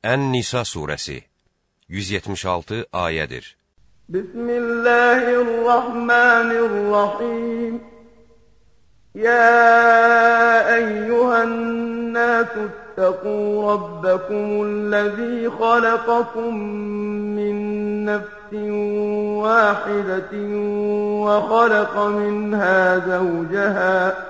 Ən-Nisa surəsi 176 ayədir. Bismillahirrahmanirrahim. يا أيها الناس اتقوا ربكم الذي خلقكم من نفس واحدة وخلق منها زوجها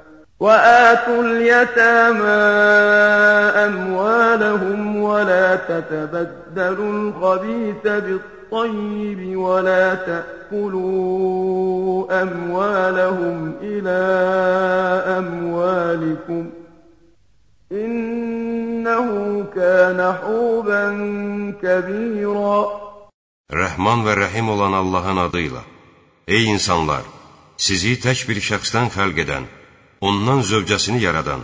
وآتوا اليتامى أموالهم ولا تتبدلوا الخبيث بالطيب ولا تأكلوا أموالهم إلى أموالكم إنه كان حوبا كبيرا Rəhman və rəhim olan Allahın adıyla Ey insanlar! Sizi tək bir şəxsdən xəlq edən, ondan zövcəsini yaradan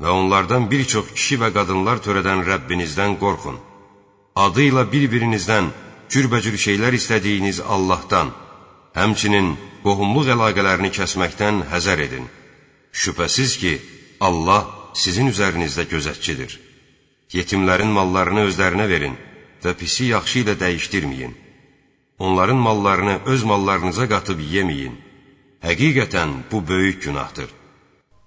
və onlardan bir çox kişi və qadınlar törədən Rəbbinizdən qorxun. Adı ilə bir-birinizdən cürbəcür şeylər istədiyiniz Allahdan, həmçinin qohumluq əlaqələrini kəsməkdən həzər edin. Şübhəsiz ki, Allah sizin üzərinizdə gözətçidir. Yetimlərin mallarını özlərinə verin və pisi yaxşı ilə dəyişdirməyin. Onların mallarını öz mallarınıza qatıb yeməyin. Həqiqətən bu böyük günahdır.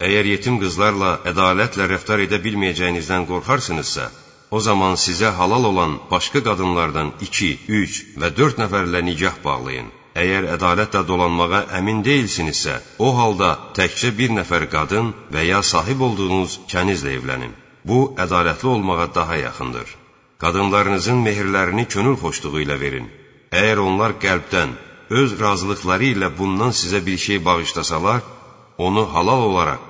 Əgər yetim qızlarla ədalətlə rəftar edə bilməyəcəyinizdən qorxarsınızsa, o zaman sizə halal olan başqa qadınlardan iki, üç və dörd nəfərlə nigah bağlayın. Əgər ədalətlə dolanmağa əmin deyilsinizsə, o halda təkcə bir nəfər qadın və ya sahib olduğunuz kənizlə evlənin. Bu, ədalətli olmağa daha yaxındır. Qadınlarınızın mehirlərini könül xoşluğu ilə verin. Əgər onlar qəlbdən, öz razılıqları ilə bundan sizə bir şey bağışlasalar, onu halal olaraq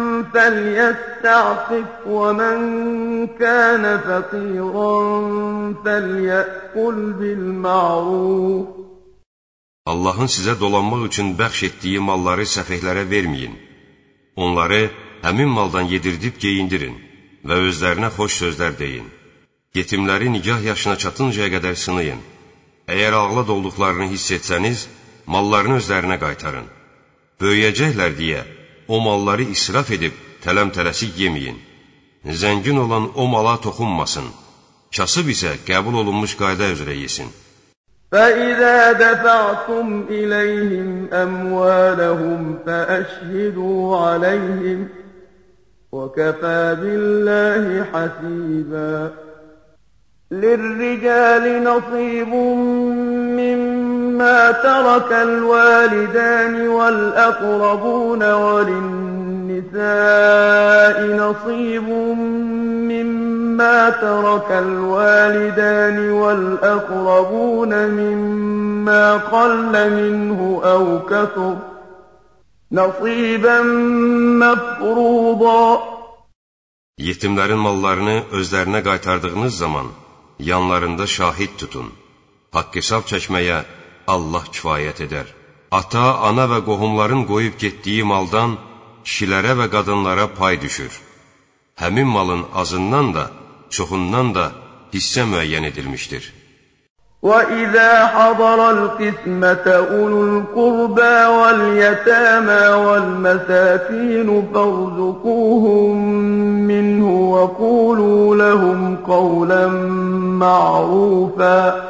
فليستعفف ومن كان فقيرا فليأكل بالمعروف Allahın sizə dolanmaq üçün bəxş etdiyi malları səfehlərə verməyin. Onları həmin maldan yedirdib geyindirin və özlərinə xoş sözlər deyin. Yetimləri nigah yaşına çatıncaya qədər sınayın. Əgər ağla dolduqlarını hiss etsəniz, mallarını özlərinə qaytarın. Böyüyəcəklər deyə o malları israf edib tələm-tələsik yeməyin. Zəngin olan o mala toxunmasın. Kasıb isə qəbul olunmuş qayda üzrə yesin. فَإِذَا دَفَعْتُمْ إِلَيْهِمْ أَمْوَالَهُمْ فَأَشْهِدُوا عَلَيْهِمْ وكفى بالله حسيبا للرجال نصيب مما ترك الوالدان والأقربون وللنساء نصيب مما ترك الوالدان والأقربون مما قل منه أو كثر نصيبا مفروضا Yetimlərin mallarını özlərinə qaytardığınız zaman yanlarında şahid tutun. Haqq hesab çəkməyə Allah kifayət edər. Ata, ana və qohumların qoyub getdiyi maldan kişilərə və qadınlara pay düşür. Həmin malın azından da, çoxundan da hissə müəyyən edilmişdir. وَإِذَا حَضَرَ الْقِسْمَةَ أُولُو الْقُرْبَى وَالْيَتَامَى وَالْمَسَاكِينُ فَارْزُقُوهُم مِّنْهُ وَقُولُوا لَهُمْ قَوْلًا مَّعْرُوفًا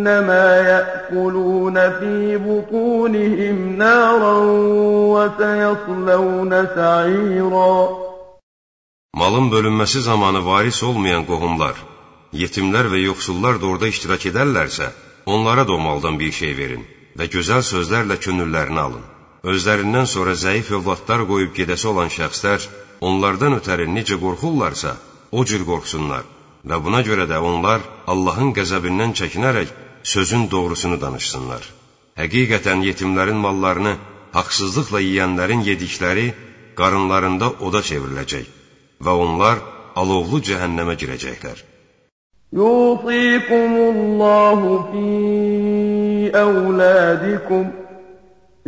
إِنَّمَا يَأْكُلُونَ فِي بُطُونِهِمْ نَارًا وَسَيَصْلَوْنَ سَعِيرًا Malın bölünməsi zamanı varis olmayan qohumlar, yetimlər və yoxsullar da orada iştirak edərlərsə, onlara da o maldan bir şey verin və gözəl sözlərlə könüllərini alın. Özlərindən sonra zəif övladlar qoyub gedəsi olan şəxslər onlardan ötəri necə qorxurlarsa, o cür qorxsunlar və buna görə də onlar Allahın qəzəbindən çəkinərək sözün doğrusunu danışsınlar. Həqiqətən yetimlərin mallarını haqsızlıqla yiyənlərin yedikləri qarınlarında oda çevriləcək və onlar alovlu cəhənnəmə girəcəklər. Yusikumullahu fi əvladikum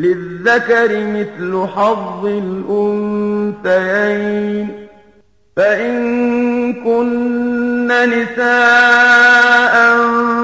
lizzəkəri mitlu hazzil unsəyəyin fəin kunnə nisəən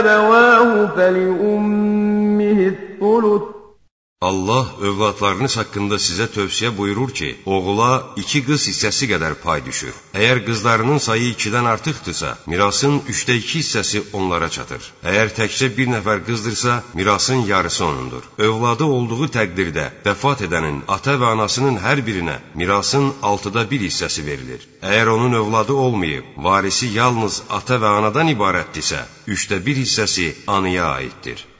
أبواه فلأمه Allah övladlarınız haqqında sizə tövsiyə buyurur ki, oğula iki qız hissəsi qədər pay düşür. Əgər qızlarının sayı ikidən artıqdırsa, mirasın üçdə iki hissəsi onlara çatır. Əgər təkcə bir nəfər qızdırsa, mirasın yarısı onundur. Övladı olduğu təqdirdə vəfat edənin ata və anasının hər birinə mirasın altıda bir hissəsi verilir. Əgər onun övladı olmayıb, varisi yalnız ata və anadan ibarətdirsə, üçdə bir hissəsi anıya aiddir.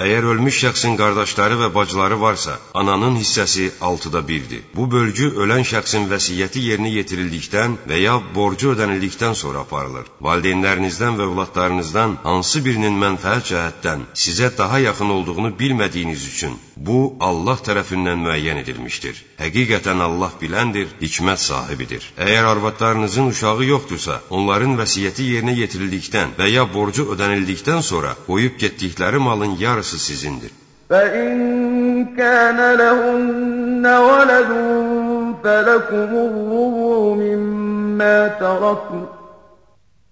Əgər ölmüş şəxsin qardaşları və bacıları varsa, ananın hissəsi altıda birdir. Bu bölgü ölən şəxsin vəsiyyəti yerinə yetirildikdən və ya borcu ödənildikdən sonra aparılır. Valideynlərinizdən və övladlarınızdan hansı birinin mənfəət cəhətdən sizə daha yaxın olduğunu bilmədiyiniz üçün bu Allah tərəfindən müəyyən edilmişdir. Həqiqətən Allah biləndir, hikmət sahibidir. Əgər arvadlarınızın uşağı yoxdursa, onların vəsiyyəti yerinə yetirildikdən və ya borcu ödənildikdən sonra qoyub getdikləri malın yarısı sizindir. فَإِن كَانَ لَهُنَّ وَلَدٌ فلكم الربع مما تركوا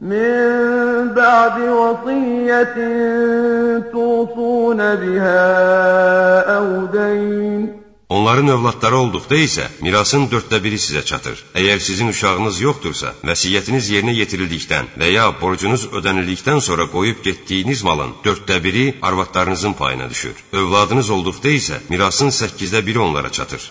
من بعد وصية توصون بها أو دين Onların övladları olduqda isə mirasın dörddə biri sizə çatır. Əgər sizin uşağınız yoxdursa, vəsiyyətiniz yerinə yetirildikdən və ya borcunuz ödənildikdən sonra qoyub getdiyiniz malın dörddə biri arvadlarınızın payına düşür. Övladınız olduqda isə mirasın səkkizdə biri onlara çatır.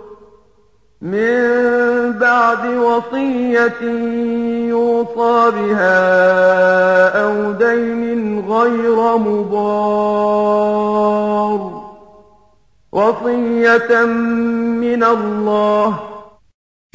من بعد وصية يوصى بها أو دين غير مضار وصية من الله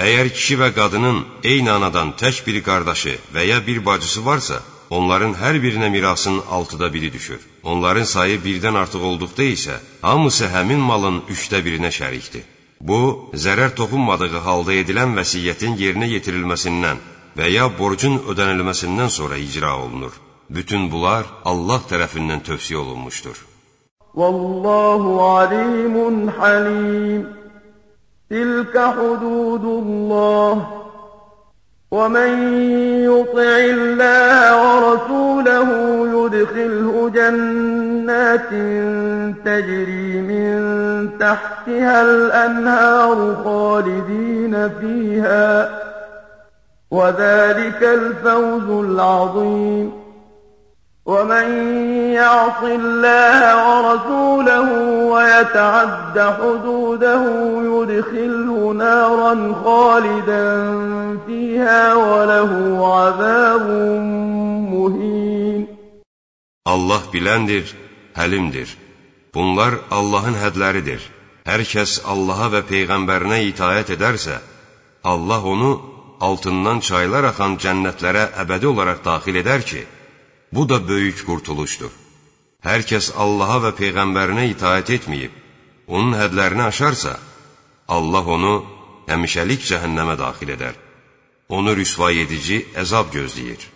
Əgər kişi və qadının eyni anadan tək bir qardaşı və ya bir bacısı varsa, onların hər birinə mirasın altıda biri düşür. Onların sayı birdən artıq olduqda isə, hamısı həmin malın üçdə birinə şərikdir. Bu, zərər toxunmadığı halda edilən vəsiyyətin yerinə yetirilməsindən və ya borcun ödənilməsindən sonra icra olunur. Bütün bunlar Allah tərəfindən tövsiyə olunmuşdur. Vallahu alimun halim. Tilka hududullah. ومن يطع الله ورسوله يدخله جنات تجري من تحتها الأنهار خالدين فيها وذلك الفوز العظيم ومن يعص الله ورسوله ويتعد حدوده يدخله نارا خالدا فيها وله عذاب مهين Allah biləndir, həlimdir. Bunlar Allahın hədləridir. Hər kəs Allaha və Peyğəmbərinə itayət edərsə, Allah onu altından çaylar axan cənnətlərə əbədi olaraq daxil edər ki, Bu da böyük qurtuluşdur. Hər kəs Allaha və Peyğəmbərinə itaət etməyib, onun hədlərini aşarsa, Allah onu həmişəlik cəhənnəmə daxil edər. Onu rüsvay edici əzab gözləyir.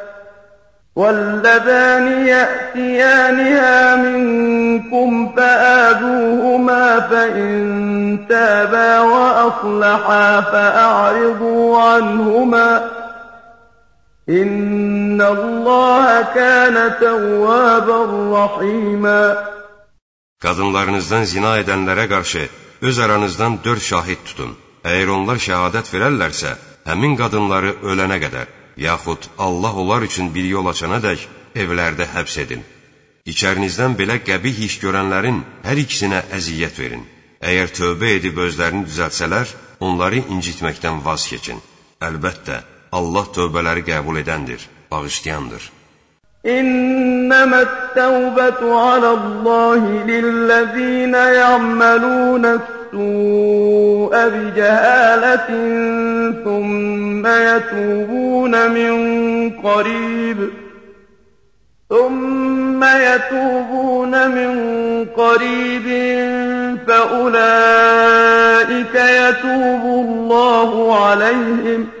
واللذان يأتيانها منكم فآذوهما فإن تابا وأصلحا فأعرضوا عنهما İnna Allah kana tawwaban rahima Qadınlarınızdan zina edənlərə qarşı öz aranızdan dörd şahid tutun. Əgər onlar şəhadət verərlərsə, həmin qadınları ölənə qədər, yaxud Allah onlar üçün bir yol açana dək evlərdə həbs edin. İçərinizdən belə qəbih iş görənlərin hər ikisinə əziyyət verin. Əgər tövbə edib özlərini düzəltsələr, onları incitməkdən vaz keçin. Əlbəttə, Allah tövbələri qəbul edəndir, bağışlayandır. إنما التوبة على الله للذين يعملون السوء بجهالة ثم يتوبون من قريب ثم يتوبون من قريب فأولئك يتوب الله عليهم ۖ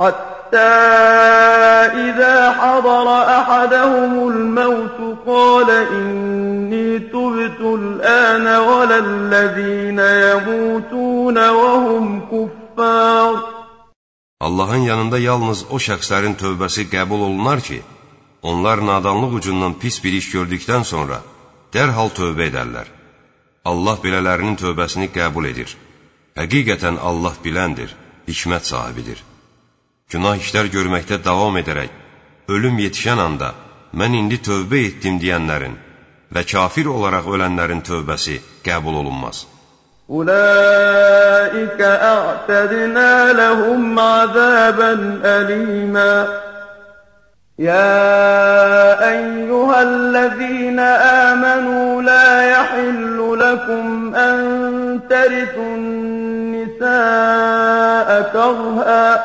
حتى إذا حضر أحدهم الموت قال إني تبت الآن ولا الذين يموتون وهم كفار Allahın yanında yalnız o şəxslərin tövbəsi qəbul olunar ki, onlar nadanlıq ucundan pis bir iş gördükdən sonra dərhal tövbə edərlər. Allah belələrinin tövbəsini qəbul edir. Həqiqətən Allah biləndir, hikmət sahibidir. Günah işlər görməkdə davam edərək, ölüm yetişən anda, mən indi tövbə etdim deyənlərin və kafir olaraq ölənlərin tövbəsi qəbul olunmaz. أولئك أعتدنا لهم عذابا أليما يا أيها الذين آمنوا لا يحل لكم أن ترثوا النساء كرها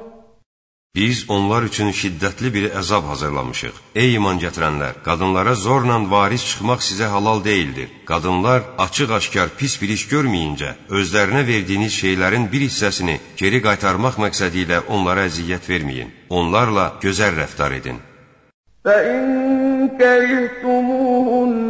Biz onlar üçün şiddətli bir əzab hazırlamışıq. Ey iman gətirənlər, qadınlara zorla varis çıxmaq sizə halal deyildir. Qadınlar açıq-aşkar pis bir iş görməyincə, özlərinə verdiyiniz şeylərin bir hissəsini geri qaytarmaq məqsədi ilə onlara əziyyət verməyin. Onlarla gözəl rəftar edin. فَإِن كَرِهْتُمُوهُنَّ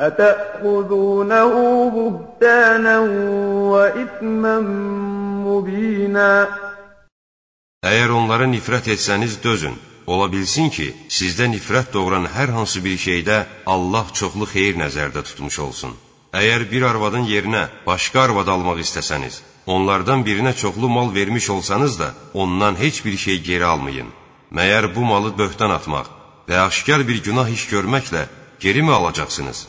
أَتَأْخُذُونَهُ بُهْتَانًا وَإِثْمًا مُّبِينًا Əgər onlara nifrət etsəniz, dözün. Ola bilsin ki, sizdə nifrət doğuran hər hansı bir şeydə Allah çoxlu xeyir nəzərdə tutmuş olsun. Əgər bir arvadın yerinə başqa arvad almaq istəsəniz, onlardan birinə çoxlu mal vermiş olsanız da, ondan heç bir şey geri almayın. Məyər bu malı böhtan atmaq və aşkar bir günah iş görməklə geri mi alacaqsınız?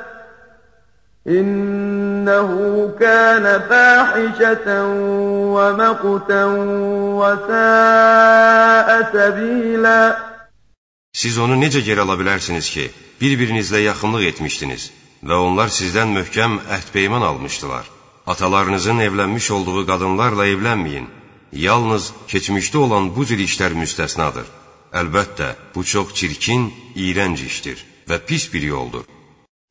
إنه كان فاحشة ومقتا وساء سبيلا Siz onu necə geri ala bilərsiniz ki, bir-birinizlə yaxınlıq etmişdiniz və onlar sizdən möhkəm əhd-peyman almışdılar. Atalarınızın evlənmiş olduğu qadınlarla evlənməyin. Yalnız keçmişdə olan bu cür işlər müstəsnadır. Əlbəttə, bu çox çirkin, iyrənc işdir və pis bir yoldur.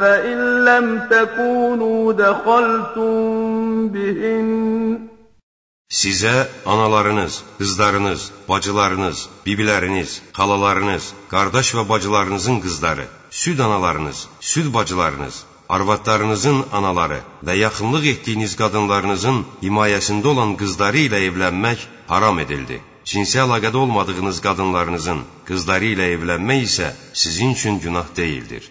فإن لم تكونوا دخلتم بهن Sizə analarınız, qızlarınız, bacılarınız, bibiləriniz, xalalarınız, qardaş və bacılarınızın qızları, süd analarınız, süd bacılarınız, arvadlarınızın anaları və yaxınlıq etdiyiniz qadınlarınızın himayəsində olan qızları ilə evlənmək haram edildi. Cinsi əlaqədə olmadığınız qadınlarınızın qızları ilə evlənmək isə sizin üçün günah deyildir.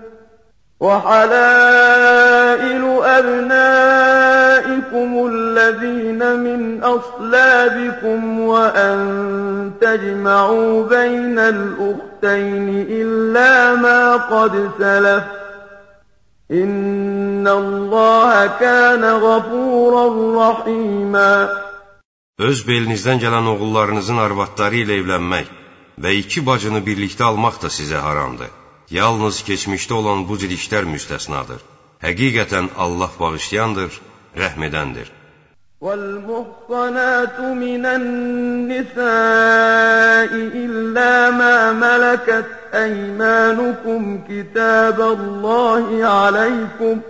وحلائل أبنائكم الذين من أصلابكم وأن تجمعوا بين الأختين إلا ما قد سلف إن الله كان غفورا رحيما Öz belinizdən gələn oğullarınızın arvadları ilə evlənmək və iki bacını birlikdə almaq da sizə haramdır. Yalnız keçmişdə olan bu cür işlər müstəsnadır. Həqiqətən Allah bağışlayandır, rəhm edəndir. وَالْمُحْصَنَاتُ مِنَ النِّسَاءِ إِلَّا مَا مَلَكَتْ أَيْمَانُكُمْ كِتَابَ اللَّهِ عَلَيْكُمْ ۚ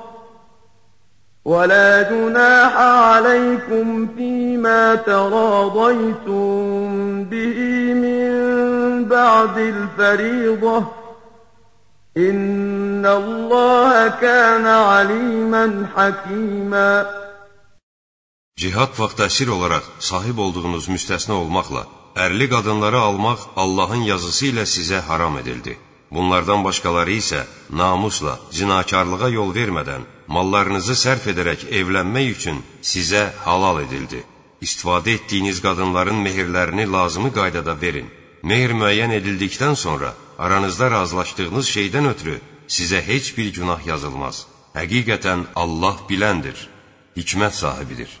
ولا جناح عليكم فيما تراضيتم به من بعد الفريضة إن الله كان عليما حكيما Cihad vaxtı əsir olaraq sahib olduğunuz müstəsna olmaqla, ərli qadınları almaq Allahın yazısı ilə sizə haram edildi. Bunlardan başqaları isə namusla, zinakarlığa yol vermədən, mallarınızı sərf edərək evlənmək üçün sizə halal edildi. İstifadə etdiyiniz qadınların mehirlərini lazımı qaydada verin. Mehir müəyyən edildikdən sonra aranızda razılaşdığınız şeydən ötürü sizə heç bir günah yazılmaz. Həqiqətən Allah biləndir, hikmət sahibidir.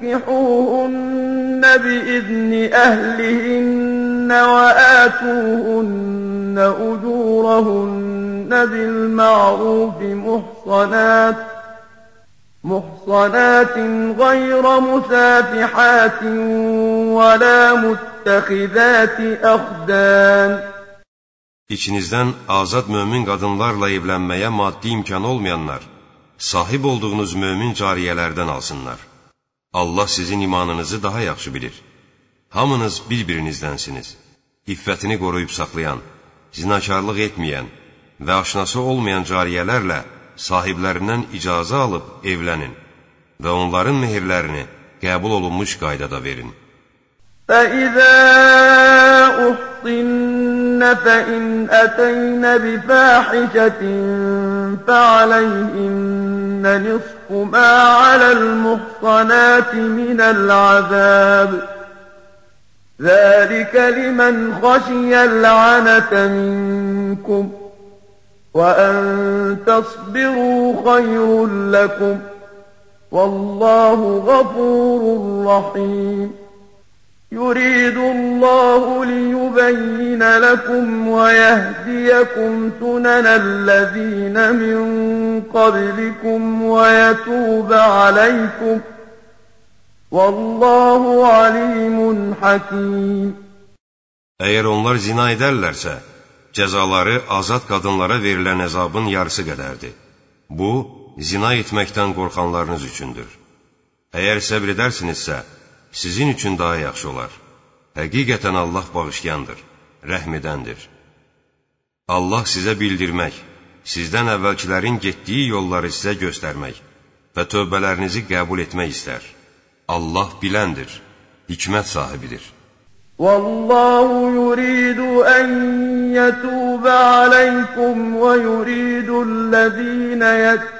فانكحوهن بإذن أهلهن وآتوهن أجورهن بالمعروف محصنات محصنات غير مسافحات ولا متخذات أخدان. İçinizdən azad mömin qadınlarla evlənməyə maddi imkan olmayanlar sahib olduğunuz mömin cariyələrdən alsınlar. Allah sizin imanınızı daha yaxşı bilir. Hamınız bir-birinizdənsiniz. İffətini qoruyub saxlayan, zinakarlıq etməyən və aşnası olmayan cariyələrlə sahiblərindən icazə alıb evlənin və onların mehirlərini qəbul olunmuş qaydada verin. فَإِذَا أُحْصِنَّ فَإِنْ أَتَيْنَ بِفَاحِشَةٍ فَعَلَيْهِنَّ نِصْفُ مَا عَلَى الْمُحْصَنَاتِ مِنَ الْعَذَابِ ذَلِكَ لِمَنْ خَشِيَ الْعَنَتَ مِنكُمْ وَأَن تَصْبِرُوا خَيْرٌ لَكُمْ وَاللَّهُ غَفُورٌ رَّحِيمٌ يريد الله ليبين لكم ويهديكم سنن الذين من قبلكم ويتوب عليكم والله عليم حكيم Əgər onlar zina edərlərsə, cəzaları azad qadınlara verilən əzabın yarısı qədərdir. Bu, zina etməkdən qorxanlarınız üçündür. Əgər səbr edərsinizsə, sizin üçün daha yaxşı olar. Həqiqətən Allah bağışlayandır, rəhm edəndir. Allah sizə bildirmək, sizdən əvvəlkilərin getdiyi yolları sizə göstərmək və tövbələrinizi qəbul etmək istər. Allah biləndir, hikmət sahibidir. Vallahu yuridu an yatuba alaykum və yuridul lezina yatuba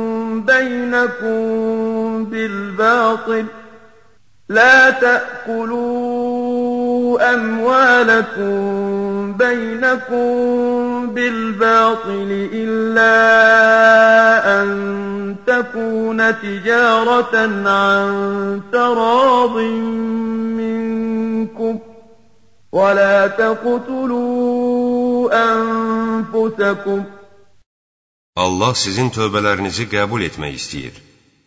بينكم بالباطل لا تأكلوا أموالكم بينكم بالباطل إلا أن تكون تجارة عن تراض منكم ولا تقتلوا أنفسكم Allah sizin tövbələrinizi qəbul etmək istəyir.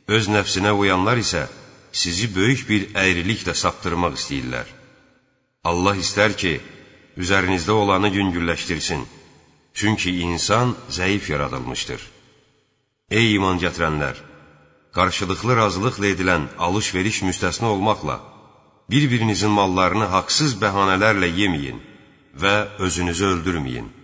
Öz nəfsinə uyanlar isə sizi böyük bir əyriliklə saptırmaq istəyirlər. Allah istər ki, üzərinizdə olanı yüngülləşdirsin. Çünki insan zəif yaradılmışdır. Ey iman gətirənlər! Qarşılıqlı razılıqla edilən alış-veriş müstəsna olmaqla, bir-birinizin mallarını haqsız bəhanələrlə yeməyin və özünüzü öldürməyin.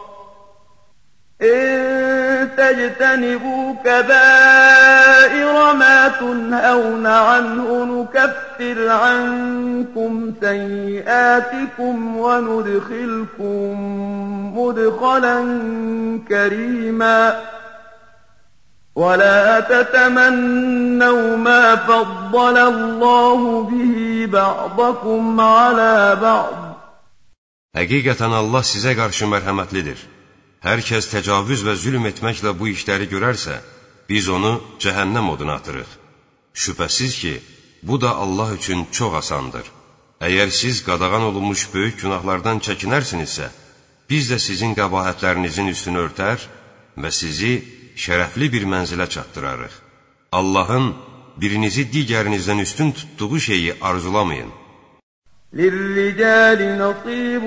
إن تجتنبوا كبائر ما تنهون عنه نكفر عنكم سيئاتكم وندخلكم مدخلا كريما ولا تتمنوا ما فضل الله به بعضكم على بعض Həqiqətən Allah sizə qarşı mərhəmətlidir. Hər kəs təcavüz və zülm etməklə bu işləri görərsə, biz onu cəhənnəm oduna atırıq. Şübhəsiz ki, bu da Allah üçün çox asandır. Əgər siz qadağan olunmuş böyük günahlardan çəkinərsinizsə, biz də sizin qəbahətlərinizin üstünü örtər və sizi şərəfli bir mənzilə çatdırarıq. Allahın birinizi digərinizdən üstün tutduğu şeyi arzulamayın. لِلرِّجَالِ نَصِيبٌ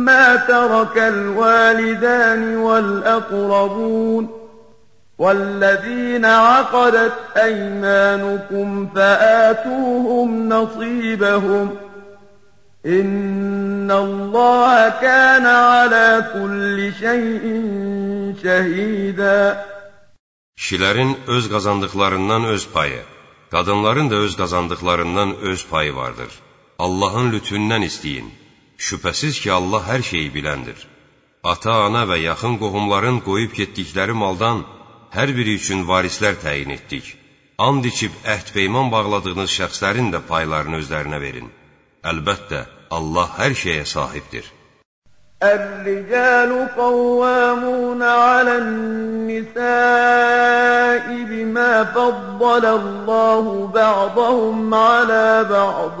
مما ترك الوالدان والأقربون والذين عقدت أيمانكم فآتوهم نصيبهم إن الله كان على كل شيء شهيدا Kişilərin öz qazandıqlarından öz payı, qadınların da öz qazandıqlarından öz payı vardır. Allahın lütfündən istəyin. Şübhəsiz ki, Allah hər şeyi biləndir. Ata, ana və yaxın qohumların qoyub getdikləri maldan hər biri üçün varislər təyin etdik. And içib əhd peyman bağladığınız şəxslərin də paylarını özlərinə verin. Əlbəttə, Allah hər şeyə sahibdir. الرجال قوامون على النساء بما فضل الله بعضهم على بعض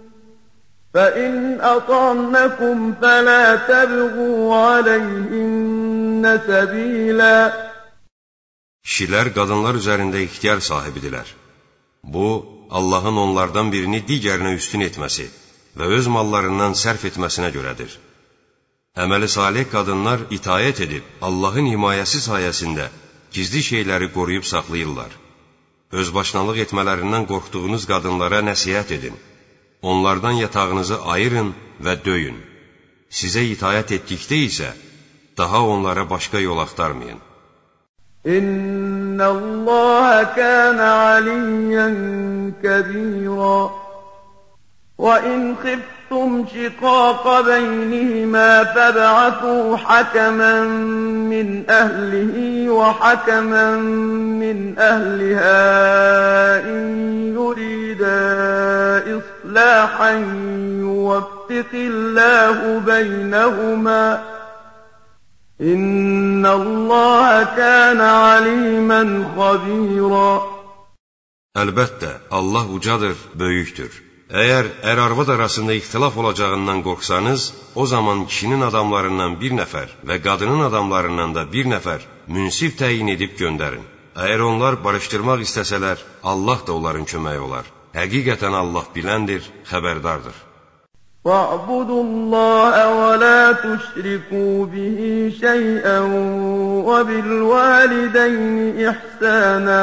فإن أطعنكم فلا تبغوا عليهن سبيلا Kişilər qadınlar üzərində ixtiyar sahibidirlər. Bu, Allahın onlardan birini digərinə üstün etməsi və öz mallarından sərf etməsinə görədir. Əməli salih qadınlar itayət edib, Allahın himayəsi sayəsində gizli şeyləri qoruyub saxlayırlar. Özbaşnalıq etmələrindən qorxduğunuz qadınlara nəsihət edin. onlardan yatağınızı ayırın və döyün. Sizə itayət etdikdə isə, daha onlara başqa yol axtarmayın. İnna Allah kana aliyan kabira. Wa in khiftum خفتم شقاق بينهما فابعثوا حكما من أهله وحكما من أهلها إن يريدا إصلاحا يوفق الله بينهما إن الله كان عليما خبيرا Əlbəttə, Allah ucadır, böyükdür. Əgər ər-arvad arasında ixtilaf olacağından qorxsanız, o zaman kişinin adamlarından bir nəfər və qadının adamlarından da bir nəfər münsif təyin edib göndərin. Əgər onlar barışdırmaq istəsələr, Allah da onların köməyi olar. Həqiqətən Allah biləndir, xəbərdardır. وَاعْبُدُوا اللَّهَ وَلَا تُشْرِكُوا بِهِ شَيْئًا وَبِالْوَالِدَيْنِ إِحْسَانًا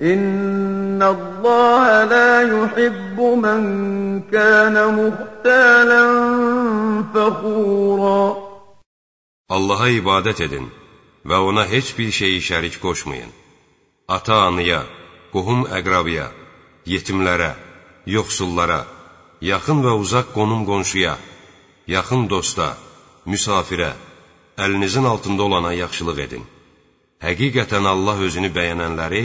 إن الله لا يحب من كان مختالا فخورا Allaha ibadət edin və ona heç bir şeyi şərik qoşmayın. Ata-anıya, qohum-əqrabıya, yetimlərə, yoxsullara, yaxın və uzaq qonum-qonşuya, yaxın dosta, müsafirə, əlinizin altında olana yaxşılıq edin. Həqiqətən Allah özünü bəyənənləri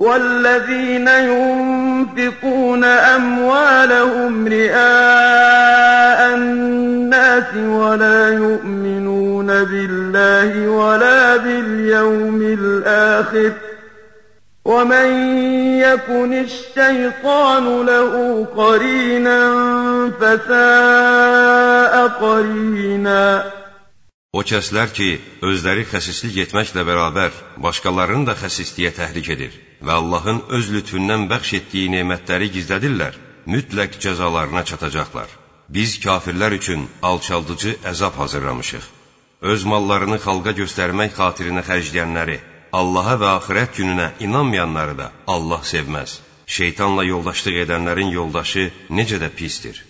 والذين ينفقون أموالهم رئاء الناس ولا يؤمنون بالله ولا باليوم الآخر ومن يكن الشيطان له قرينا فساء قرينا. O kəslər ki, özləri xəsislik etməklə bərabər, başqalarını da xəsisliyə təhrik edir. Və Allahın öz lütfündən bəxş etdiyi nemətləri gizlədirlər, mütləq cəzalarına çatacaqlar. Biz kafirlər üçün alçaldıcı əzab hazırlamışıq. Öz mallarını xalqa göstərmək xatirinə xərcləyənləri, Allaha və axirət gününə inanmayanları da Allah sevməz. Şeytanla yoldaşlıq edənlərin yoldaşı necə də pistir.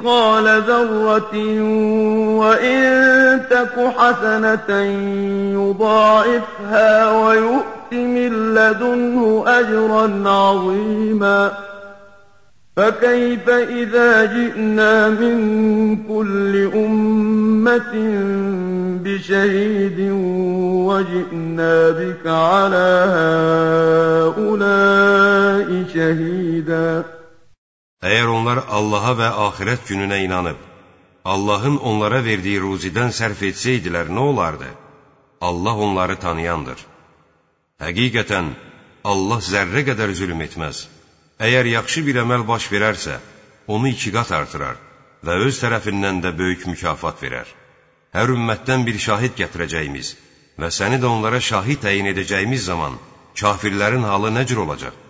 مثقال ذرة وإن تك حسنة يضاعفها ويؤت من لدنه أجرا عظيما فكيف إذا جئنا من كل أمة بشهيد وجئنا بك على هؤلاء شهيدا Əgər onlar Allaha və axirət gününə inanıb, Allahın onlara verdiyi ruzidən sərf etsəydilər nə olardı? Allah onları tanıyandır. Həqiqətən, Allah zərrə qədər zülm etməz. Əgər yaxşı bir əməl baş verərsə, onu iki qat artırar və öz tərəfindən də böyük mükafat verər. Hər ümmətdən bir şahid gətirəcəyimiz və səni də onlara şahid təyin edəcəyimiz zaman kafirlərin halı nə cür olacaq?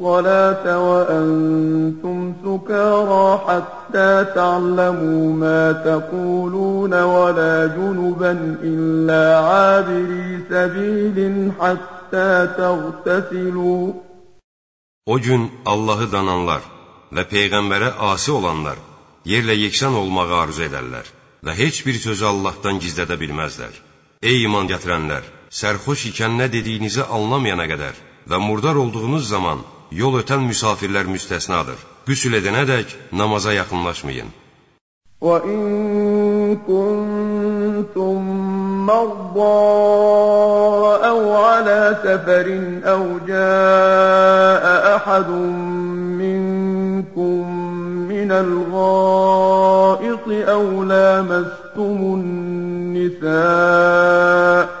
الصلاة وأنتم سكارى حتى تعلموا ما تقولون ولا جنبا إلا عابري سبيل حتى تغتسلوا O gün Allahı dananlar və Peyğəmbərə asi olanlar yerlə yeksan olmağı arzu edərlər və heç bir sözü Allahdan gizlədə bilməzlər. Ey iman gətirənlər! Sərxoş ikən nə dediyinizi anlamayana qədər və murdar olduğunuz zaman yol ötən müsafirlər müstəsnadır. Qüsül edənədək namaza yaxınlaşmayın. وَإِن كُنتُم مَّرْضَىٰ أَوْ عَلَىٰ سَفَرٍ أَوْ جَاءَ أَحَدٌ مِّنكُم مِّنَ الْغَائِطِ أَوْ لَامَسْتُمُ النِّسَاءَ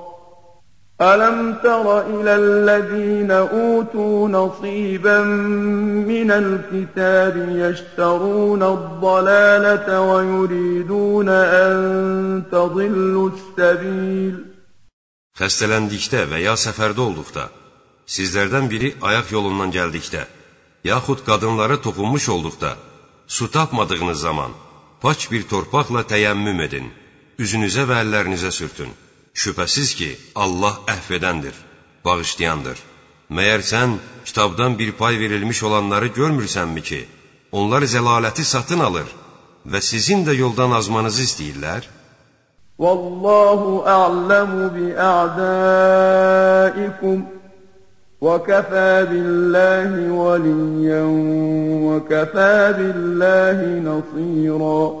ألم تر إلى الذين أوتوا نصيبا من الكتاب يشترون الضلالة ويريدون أن تضلوا السبيل Xəstələndikdə və ya səfərdə olduqda, sizlərdən biri ayaq yolundan gəldikdə, yaxud qadınlara toxunmuş olduqda, su tapmadığınız zaman, paç bir torpaqla təyəmmüm edin, üzünüzə və əllərinizə sürtün. Şübhəsiz ki, Allah əhv edəndir, bağışlayandır. Məyər sən kitabdan bir pay verilmiş olanları görmürsənmi ki, onlar zəlaləti satın alır və sizin də yoldan azmanızı istəyirlər? Vallahu a'lamu bi a'daikum və kəfə billahi vəliyən və kəfə billahi nasirən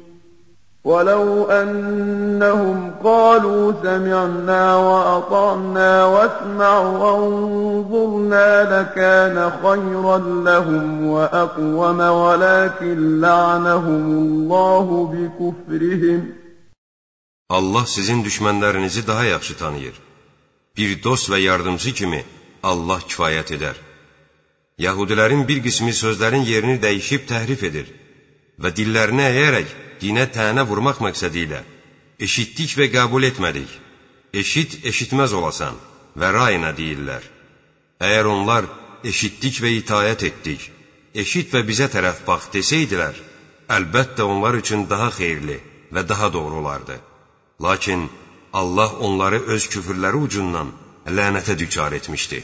ولو أنهم قالوا سمعنا وأطعنا واسمع وانظرنا لكان خيرا لهم وأقوم ولكن لعنهم الله بكفرهم Allah sizin düşmənlərinizi daha yaxşı tanıyır. Bir dost və yardımcı kimi Allah kifayət edər. Yahudilərin bir qismi sözlərin yerini dəyişib təhrif edir və dillərini əyərək dinə tənə vurmaq məqsədi ilə eşitdik və qəbul etmədik, eşit, eşitməz olasan və rayına deyirlər. Əgər onlar eşitdik və itayət etdik, eşit və bizə tərəf bax desəydilər, əlbəttə onlar üçün daha xeyirli və daha doğru olardı. Lakin Allah onları öz küfürləri ucundan lənətə düçar etmişdi.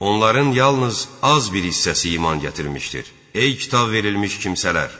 Onların yalnız az bir hissəsi iman gətirmişdir. Ey kitab verilmiş kimsələr!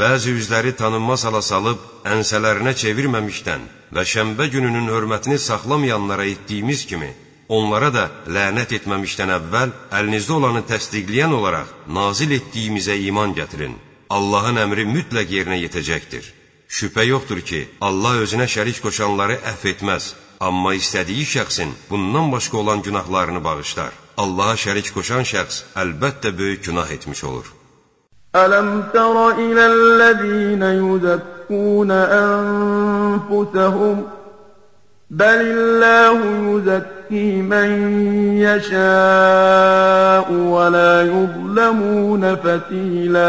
Bəzi üzləri tanınmaz hala salıb, ənsələrinə çevirməmişdən və şəmbə gününün hörmətini saxlamayanlara etdiyimiz kimi, onlara da lənət etməmişdən əvvəl əlinizdə olanı təsdiqləyən olaraq nazil etdiyimizə iman gətirin. Allahın əmri mütləq yerinə yetəcəkdir. Şübhə yoxdur ki, Allah özünə şərik qoşanları əff etməz, amma istədiyi şəxsin bundan başqa olan günahlarını bağışlar. Allaha şərik qoşan şəxs əlbəttə böyük günah etmiş olur. Ələm tərə iləl-ləzīnə yüzəkkûnə ənfusəhum Bəlilləhu yüzəkkī mən yəşəu və lə yuzləmûnə fətilə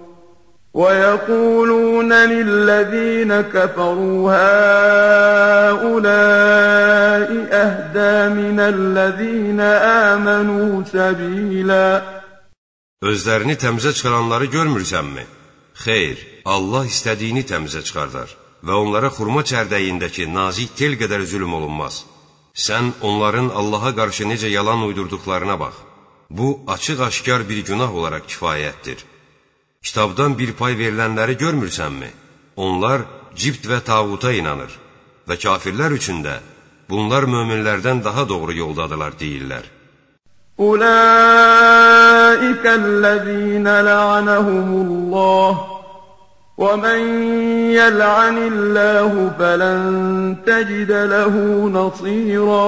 ويقولون للذين كفروا هؤلاء أهدى من الذين آمنوا سبيلا Özlərini təmizə çıxaranları görmürsənmi? Xeyr, Allah istədiyini təmizə çıxardar və onlara xurma çərdəyindəki nazik tel qədər zülm olunmaz. Sən onların Allaha qarşı necə yalan uydurduqlarına bax. Bu, açıq-aşkar bir günah olaraq kifayətdir. Kitabdan bir pay verilənləri görmürsənmi? Onlar cibt və tağuta inanır və kafirlər üçün də bunlar möminlərdən daha doğru yoldadılar deyirlər. Ulaikəl-ləzīnə lə'anəhumullah və mən yəl'anilləhu fələn təcidə ləhu nasīrā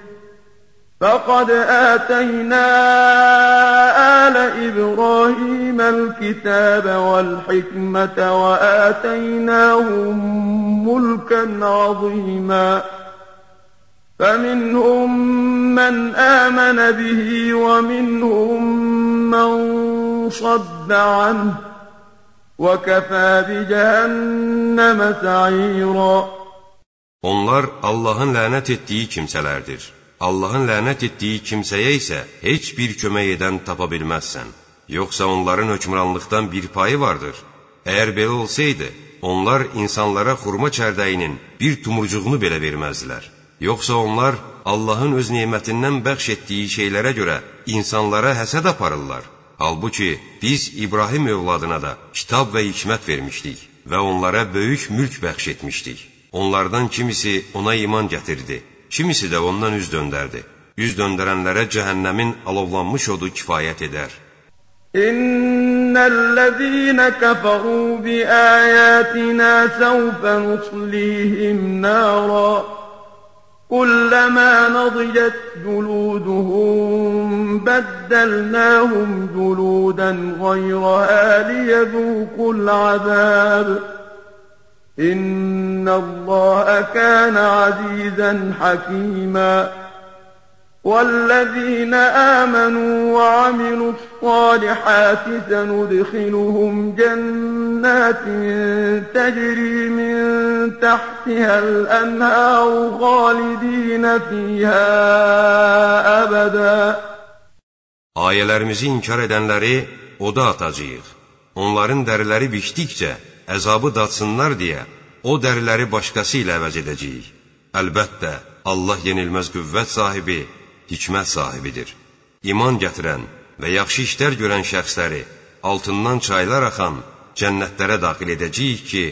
فقد آتينا آل إبراهيم الكتاب والحكمة وآتيناهم ملكا عظيما فمنهم من آمن به ومنهم من صد عنه وكفى بجهنم سعيرا Onlar Allahın lənət etdiyi kimsələrdir. Allahın lənət etdiyi kimsəyə isə heç bir kömək edən tapa bilməzsən. Yoxsa onların hökmranlıqdan bir payı vardır. Əgər belə olsaydı, onlar insanlara xurma çərdəyinin bir tumurcuğunu belə verməzdilər. Yoxsa onlar Allahın öz nemətindən bəxş etdiyi şeylərə görə insanlara həsəd aparırlar. Halbuki biz İbrahim övladına da kitab və hikmət vermişdik və onlara böyük mülk bəxş etmişdik. Onlardan kimisi ona iman gətirdi kimisi də ondan üz döndərdi. Üz döndərənlərə cəhənnəmin alovlanmış odu kifayət edər. İnnellezîne keferû bi âyâtinâ sevfe nuslihim nârâ كلما نضجت جلودهم بدلناهم جلودا غيرها ليذوقوا العذاب إن الله كان عزيزا حكيما والذين آمنوا وعملوا الصالحات سندخلهم جنات تجري من تحتها الأنهار خالدين فيها أبدا Ayələrimizi inkar edənləri oda atacağıq. onların dəriləri biçdikcə əzabı datsınlar deyə o dəriləri başqası ilə əvəz edəcəyik. Əlbəttə, Allah yenilməz qüvvət sahibi, hikmət sahibidir. İman gətirən və yaxşı işlər görən şəxsləri altından çaylar axan cənnətlərə daxil edəcəyik ki,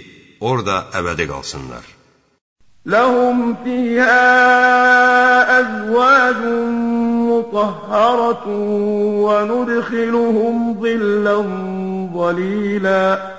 orada əbədi qalsınlar. Ləhum fiyhə əzvəcun mutahharatun və nudxiluhum zillən zaliləh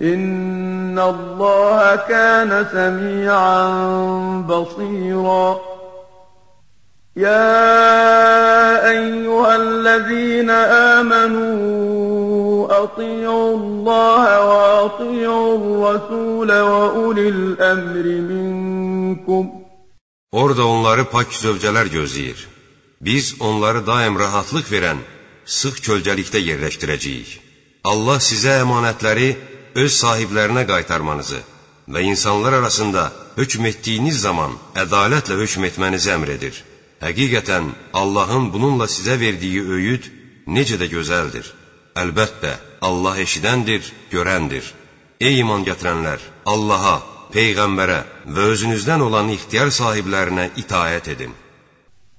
إن الله كان سميعا بصيرا يا أيها الذين آمنوا أطيعوا الله وأطيعوا الرسول وأولي الأمر منكم Orada onları pak zövcələr gözləyir. Biz onları daim rahatlıq verən sıx kölgəlikdə yerləşdirəcəyik. Allah sizə əmanətləri öz sahiblərinə qaytarmanızı və insanlar arasında hökm etdiyiniz zaman ədalətlə hökm etmənizi əmr edir. Həqiqətən, Allahın bununla sizə verdiyi öyüd necə də gözəldir. Əlbəttə, Allah eşidəndir, görəndir. Ey iman gətirənlər, Allaha, Peyğəmbərə və özünüzdən olan ixtiyar sahiblərinə itayət edin.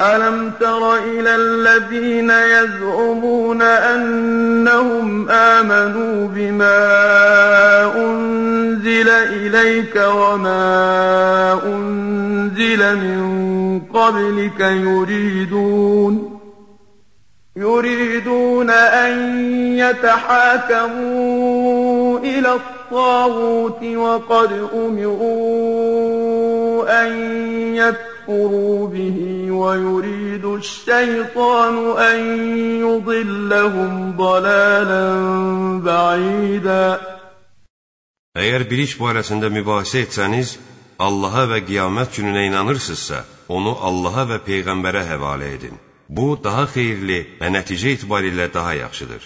ألم تر إلى الذين يزعمون أنهم آمنوا بما أنزل إليك وما أنزل من قبلك يريدون يريدون أن يتحاكموا إلى الطاغوت وقد أمروا أن يتحاكموا ليكفروا به ويريد الشيطان أن يضلهم ضلالا بعيدا Əgər bir iş barəsində mübahisə etsəniz, Allaha və qiyamət gününə inanırsınızsa, onu Allaha və Peyğəmbərə həvalə edin. Bu, daha xeyirli və nəticə itibarilə daha yaxşıdır.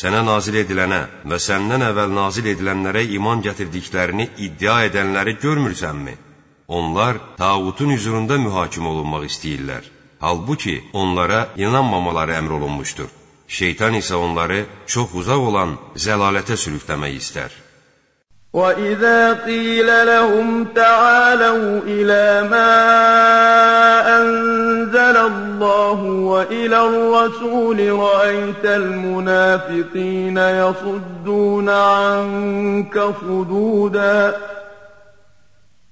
Sənə nazil edilənə və səndən əvvəl nazil edilənlərə iman gətirdiklərini iddia edənləri görmürsənmi? Onlar tağutun hüzurunda mühakimə olunmaq istəyirlər. Halbuki onlara inanmamaları əmr olunmuşdur. Şeytan isə onları çox uzaq olan zəlalətə sürükləmək istər. وَإِذَا قِيلَ لَهُمْ تَعَالَوْا إِلَى مَا أَنزَلَ اللَّهُ وَإِلَى الرَّسُولِ رَأَيْتَ الْمُنَافِقِينَ يَصُدُّونَ عَنكَ صُدُودًا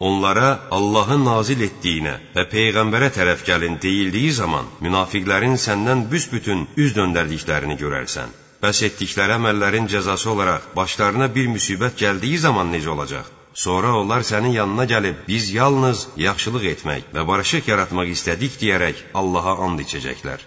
Onlara Allahın nazil etdiyinə və Peyğəmbərə tərəf gəlin deyildiyi zaman münafiqlərin səndən büsbütün üz döndərdiklərini görərsən. Bəs etdikləri əməllərin cəzası olaraq başlarına bir müsibət gəldiyi zaman necə olacaq? Sonra onlar sənin yanına gəlib, biz yalnız yaxşılıq etmək və barışıq yaratmaq istədik deyərək Allaha and içəcəklər.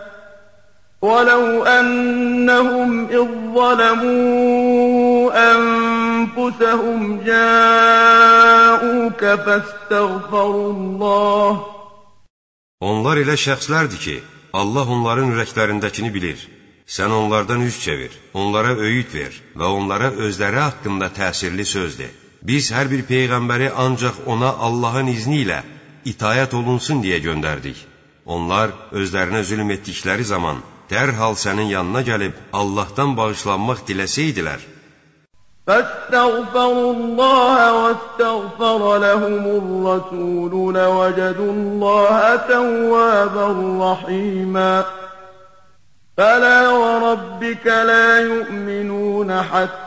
ولو أنهم إذ ظلموا أنفسهم جاءوك فاستغفروا الله Onlar elə şəxslərdir ki, Allah onların ürəklərindəkini bilir. Sən onlardan üz çevir, onlara öyüd ver və onlara özləri haqqında təsirli söz de. Biz hər bir peyğəmbəri ancaq ona Allahın izni ilə itayət olunsun deyə göndərdik. Onlar özlərinə zülm etdikləri zaman dərhal sənin yanına gəlib Allahdan bağışlanmaq diləsəydilər, فاستغفروا الله واستغفر لهم الرسول لوجدوا الله توابا رحيما فلا وربك لا يؤمنون حتى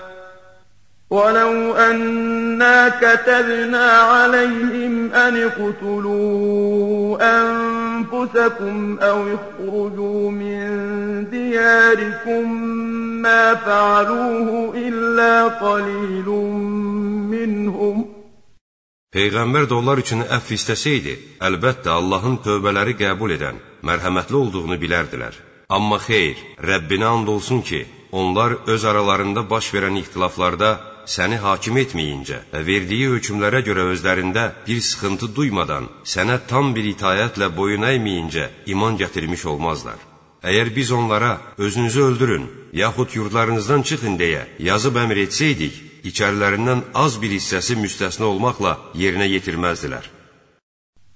ولو أنا كتبنا عليهم أن اقتلوا أنفسكم أو اخرجوا من دياركم ما فعلوه إلا قليل منهم Peyğəmbər də onlar üçün əff istəsəydi, əlbəttə Allahın tövbələri qəbul edən, mərhəmətli olduğunu bilərdilər. Amma xeyr, Rəbbinə and olsun ki, onlar öz aralarında baş verən ixtilaflarda səni hakim etməyincə və verdiyi hökmlərə görə özlərində bir sıxıntı duymadan, sənə tam bir itayətlə boyun əyməyincə iman gətirmiş olmazlar. Əgər biz onlara özünüzü öldürün, yaxud yurdlarınızdan çıxın deyə yazıb əmr etsəydik, içərilərindən az bir hissəsi müstəsna olmaqla yerinə yetirməzdilər.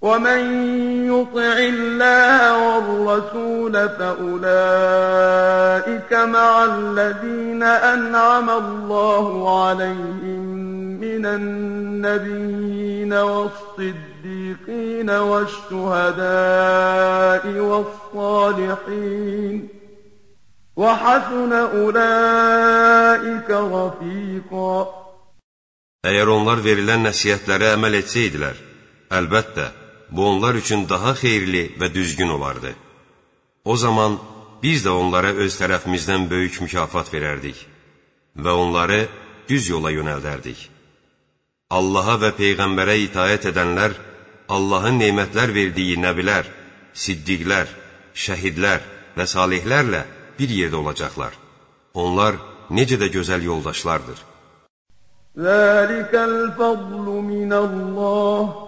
ومن يطع الله والرسول فأولئك مع الذين أنعم الله عليهم من النبيين والصديقين والشهداء والصالحين وحسن أولئك رفيقا Əgər onlar verilən nəsiyyətlərə əməl etsəydilər, əlbəttə, bu onlar üçün daha xeyirli və düzgün olardı. O zaman biz də onlara öz tərəfimizdən böyük mükafat verərdik və onları düz yola yönəldərdik. Allaha və Peyğəmbərə itayət edənlər Allahın neymətlər verdiyi nəbilər, siddiqlər, şəhidlər və salihlərlə bir yerdə olacaqlar. Onlar necə də gözəl yoldaşlardır. Zəlikəl fəzlu minəlləh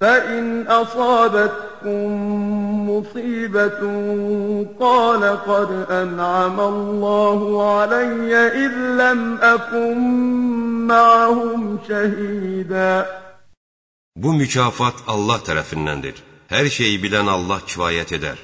فإن أصابتكم مصيبة قال قد أنعم الله علي إذ لم أكن معهم شهيدا Bu mükafat Allah tərəfindəndir. Hər şeyi bilən Allah kifayət edər.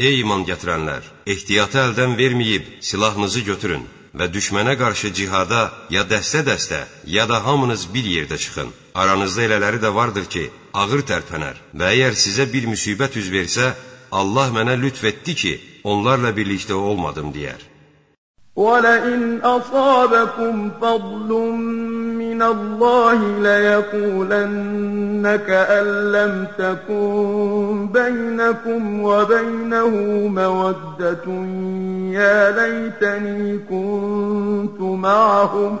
Ey iman gətirənlər, ehtiyatı əldən verməyib silahınızı götürün və düşmənə qarşı cihada ya dəstə-dəstə, ya da hamınız bir yerdə çıxın. Aranızda elələri də vardır ki, ağır tərpənər və əgər sizə bir müsibət üz versə, Allah mənə lütf etdi ki, onlarla birlikdə olmadım deyər. وَلَئِنْ أَصَابَكُمْ فَضْلٌ مِّنَ اللَّهِ لَيَقُولَنَّ كَأَن لَّمْ تَكُن بَيْنَكُمْ وَبَيْنَهُ مَوَدَّةٌ يَا لَيْتَنِي كُنتُ مَعَهُمْ ۗ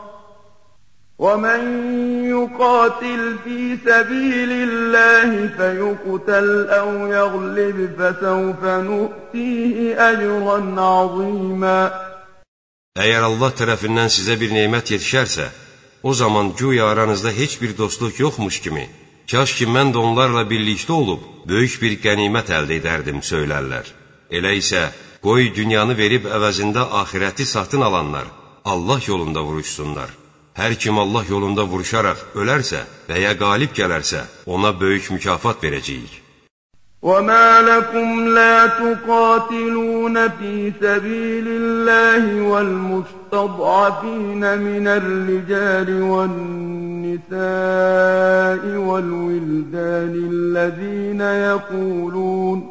ومن يقاتل في سبيل الله فيقتل أو يغلب فسوف نؤتيه أجرا عظيما Əgər Allah tərəfindən sizə bir nemət yetişərsə, o zaman güya aranızda heç bir dostluq yoxmuş kimi, kaş ki mən də onlarla birlikdə olub, böyük bir qənimət əldə edərdim söylərlər. Elə isə, qoy dünyanı verib əvəzində ahirəti satın alanlar, Allah yolunda vuruşsunlar. Hər kim Allah yolunda vuruşaraq ölərsə və ya qalib gələrsə, ona böyük mükafat verəcəyik. وما لكم لا تقاتلون في سبيل الله والمستضعفين من الرجال والنساء والولدان الذين يقولون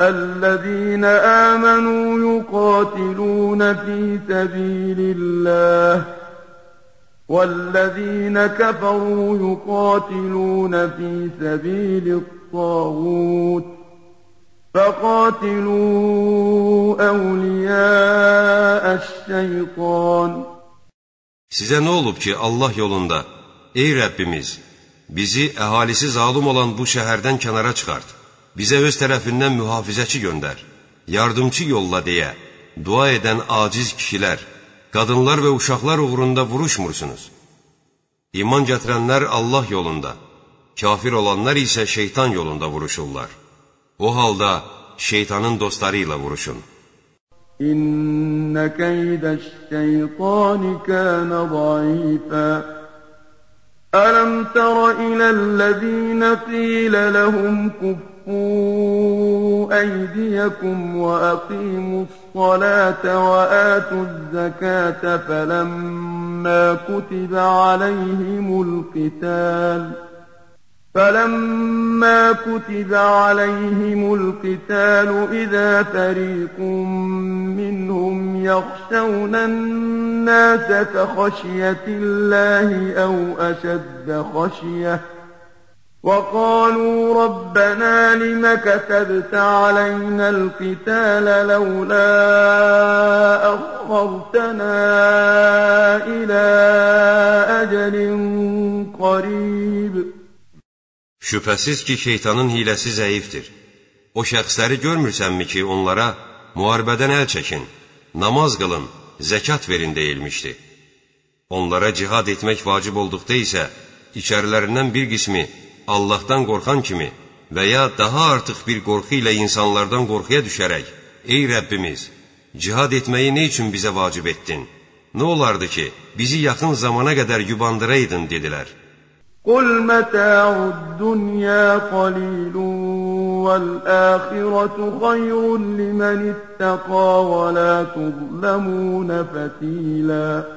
الذين آمنوا يقاتلون في سبيل الله والذين كفروا يقاتلون في سبيل الطاغوت فقاتلوا أولياء الشيطان Sizə nə olub ki, Allah yolunda, ey Rəbbimiz, bizi əhalisi zalım olan bu şəhərdən kənara çıxart. bizə öz tərəfindən mühafizəçi göndər, yardımçı yolla deyə, dua edən aciz kişilər, qadınlar və uşaqlar uğrunda vuruşmursunuz. İman gətirənlər Allah yolunda, kafir olanlar isə şeytan yolunda vuruşurlar. O halda şeytanın dostları ilə vuruşun. İnnə keydəş-şeytani kənə zayifə Ələm tərə iləl-ləzīnə qilə ləhum kuffar كفوا أيديكم وأقيموا الصلاة وآتوا الزكاة فلما كتب عليهم القتال فلما كتب عليهم القتال إذا فريق منهم يخشون الناس كخشية الله أو أشد خشيةً وقالوا ربنا لم كتبت علينا القتال لولا أخرتنا إلى أجل قريب Şübhəsiz ki, şeytanın hiləsi zəifdir. O şəxsləri görmürsənmi ki, onlara müharibədən əl çəkin, namaz qılın, zəkat verin deyilmişdi. Onlara cihad etmək vacib olduqda isə, içərilərindən bir qismi Allahdan qorxan kimi və ya daha artıq bir qorxu ilə insanlardan qorxuya düşərək, ey Rəbbimiz, cihad etməyi nə üçün bizə vacib etdin? Nə olardı ki, bizi yaxın zamana qədər yubandıraydın, dedilər. Qul mətə'ud-dunya qalilun vəl-əxirətu xayrun limən ittəqa və la tuzlamun fətilə.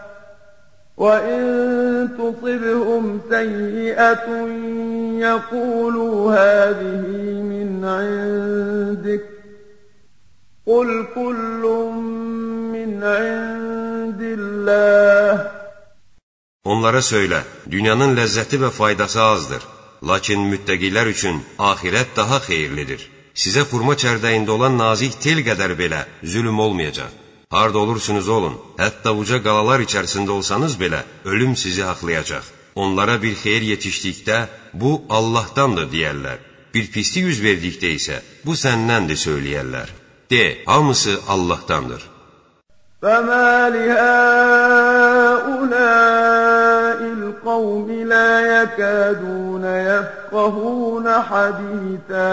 وإن تصبهم سيئة يقولوا هذه من عندك قل كل من عند الله Onlara söylə, dünyanın ləzzəti və faydası azdır. Lakin müttəqilər üçün axirət daha xeyirlidir. Sizə xurma çərdəyində olan nazik tel qədər belə zülüm olmayacaq. Harda olursunuz olun, hətta uca qalalar içərisində olsanız belə, ölüm sizi haqlayacaq. Onlara bir xeyir yetişdikdə, bu Allahdandır deyərlər. Bir pislik yüz verdikdə isə, bu səndəndir söyləyərlər. De, hamısı Allahdandır. فَمَا لِهَٰؤُلَاءِ الْقَوْمِ لَا يَكَادُونَ يَفْقَهُونَ حَدِيثًا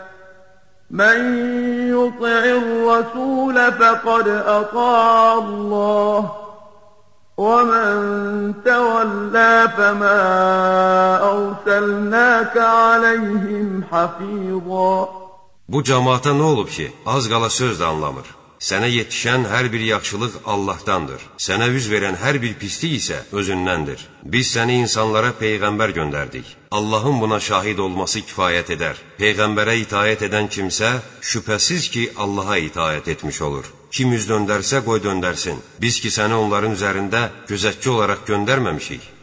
من يطع الرسول فقد أطاع الله ومن تولى فما أرسلناك عليهم حفيظا Bu cemaata nə olub ki, az qala söz də anlamır. Sənə yetişən hər bir yaxşılıq Allahdandır. Sənə üz verən hər bir pislik isə özündəndir. Biz səni insanlara peyğəmbər göndərdik. Allahın buna şahid olması kifayət edər. Peyğəmbərə itayət edən kimsə şübhəsiz ki, Allaha itayət etmiş olur. Kim üz döndərsə qoy döndərsin. Biz ki səni onların üzərində gözətçi olaraq göndərməmişik.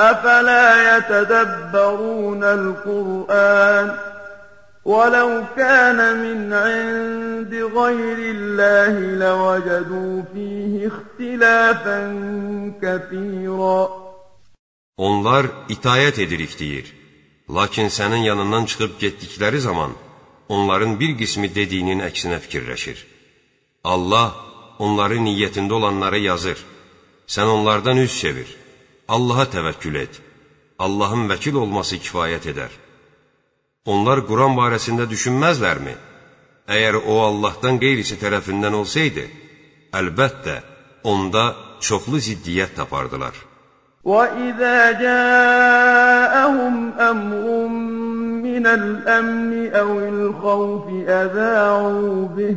أفلا يتدبرون القرآن ولو كان من عند غير الله لوجدوا فيه اختلافا كثيرا Onlar itayət edirik deyir. Lakin sənin yanından çıxıb getdikləri zaman onların bir qismi dediyinin əksinə fikirləşir. Allah onların niyyətində olanları yazır. Sən onlardan üz çevir. Allaha təvəkkül et. Allahın vəkil olması kifayət edər. Onlar Quran barəsində düşünməzlərmi? Əgər o Allahdan qeyrisi tərəfindən olsaydı, əlbəttə, onda çoxlu ziddiyyət tapardılar. وَإِذَا جَاءَهُمْ أَمْرٌ مِّنَ الْأَمْنِ أَوِ الْخَوْفِ أَذَاعُوا بِهِ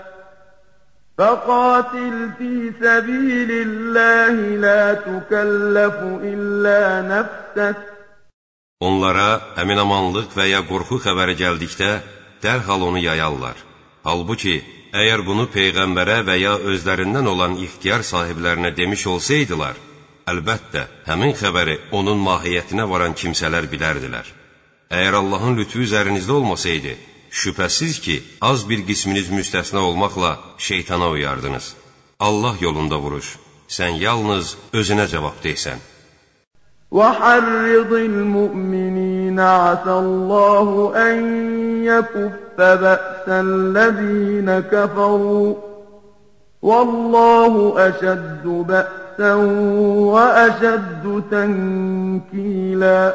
فقاتل في سبيل الله لا تكلف إلا نفسك Onlara əminamanlıq və ya qorxu xəbəri gəldikdə, dərhal onu yayarlar. Halbuki, əgər bunu Peyğəmbərə və ya özlərindən olan ixtiyar sahiblərinə demiş olsaydılar, əlbəttə, həmin xəbəri onun mahiyyətinə varan kimsələr bilərdilər. Əgər Allahın lütfü üzərinizdə olmasaydı, Şübhəsiz ki, az bir qisminiz müstəsna olmaqla şeytana uyardınız. Allah yolunda vuruş. Sən yalnız özünə cavab deysən. وحرض المؤمنين عسى الله أن يكف بأس الذين كفروا والله أشد بأسا وأشد تنكيلا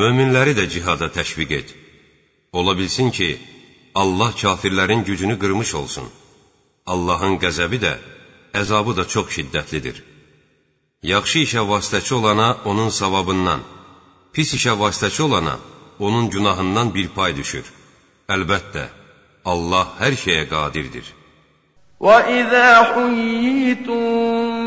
Möminləri də cihada təşviq et. Ola bilsin ki, Allah kafirlərin gücünü qırmış olsun. Allahın qəzəbi də, əzabı da çox şiddətlidir. Yaxşı işə vasitəçi olana onun savabından, pis işə vasitəçi olana onun günahından bir pay düşür. Əlbəttə, Allah hər şeyə qadirdir. وَإِذَا حُيِّيتُم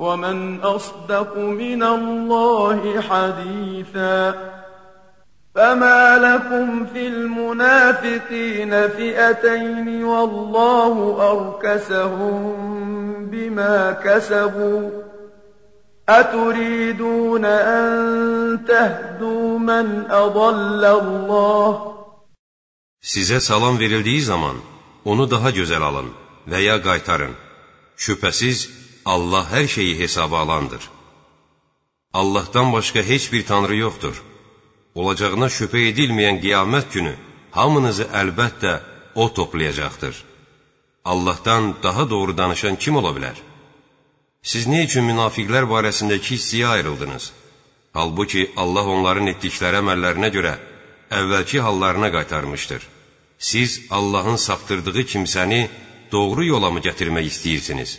ومن أصدق من الله حديثا فما لكم في المنافقين فئتين والله أركسهم بما كسبوا أتريدون أن تهدوا من أضل الله Sizə salam verildiyi zaman onu daha gözəl alın və ya qaytarın. Allah hər şeyi hesaba alandır. Allahdan başqa heç bir tanrı yoxdur. Olacağına şübhə edilməyən qiyamət günü hamınızı əlbəttə O toplayacaqdır. Allahdan daha doğru danışan kim ola bilər? Siz nə üçün münafiqlər barəsindəki hissəyə ayrıldınız? Halbuki Allah onların etdikləri əməllərinə görə əvvəlki hallarına qaytarmışdır. Siz Allahın saptırdığı kimsəni doğru yola mı gətirmək istəyirsiniz?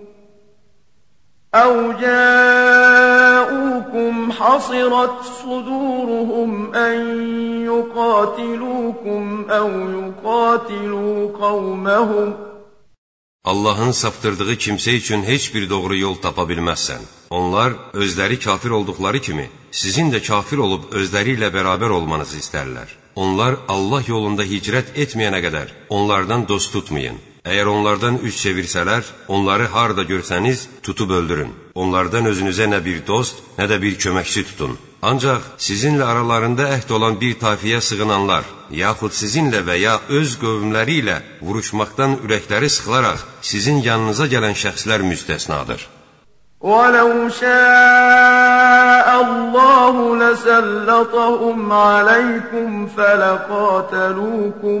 أو جاءوكم حصرت صدورهم أن يقاتلوكم أو يقاتلوا قومهم Allahın saptırdığı kimsə üçün heç bir doğru yol tapa bilməzsən. Onlar özləri kafir olduqları kimi, sizin də kafir olub özləri ilə bərabər olmanızı istərlər. Onlar Allah yolunda hicrət etməyənə qədər onlardan dost tutmayın. Əgər onlardan üç çevirsələr, onları harda görsəniz, tutub öldürün. Onlardan özünüzə nə bir dost, nə də bir köməkçi tutun. Ancaq sizinlə aralarında əhd olan bir tayfiyə sığınanlar, yaxud sizinlə və ya öz qövmləri ilə vuruşmaqdan ürəkləri sıxılaraq sizin yanınıza gələn şəxslər müstəsnadır. وَلَوْ شَاءَ اللَّهُ لَسَلَّطَهُمْ عَلَيْكُمْ فَلَقَاتَلُوكُمْ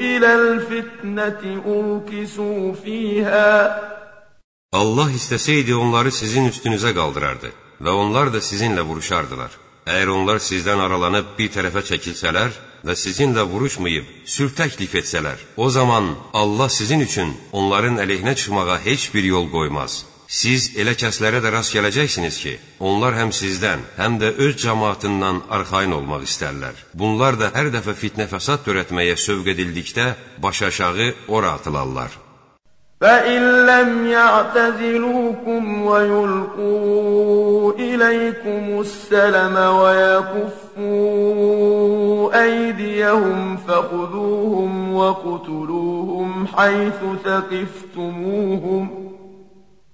إلى الفتنة أركسوا فيها Allah istəsəydi onları sizin üstünüzə qaldırardı və onlar da sizinlə vuruşardılar. Əgər onlar sizdən aralanıb bir tərəfə çəkilsələr və sizinlə vuruşmayıb sülh təklif etsələr, o zaman Allah sizin üçün onların əleyhinə çıxmağa heç bir yol qoymaz. Siz elə kəslərə də rast gələcəksiniz ki, onlar həm sizdən, həm də öz cəmaatından arxayın olmaq istərlər. Bunlar da hər dəfə fitnə fəsad törətməyə sövq edildikdə başaşağı ora atılarlar. فَإِن لَّمْ يَعْتَزِلُوكُمْ وَيُلْقُوا إِلَيْكُمُ السَّلَمَ وَيَكُفُّوا أَيْدِيَهُمْ فَخُذُوهُمْ وَاقْتُلُوهُمْ حَيْثُ ثَقِفْتُمُوهُمْ ۚ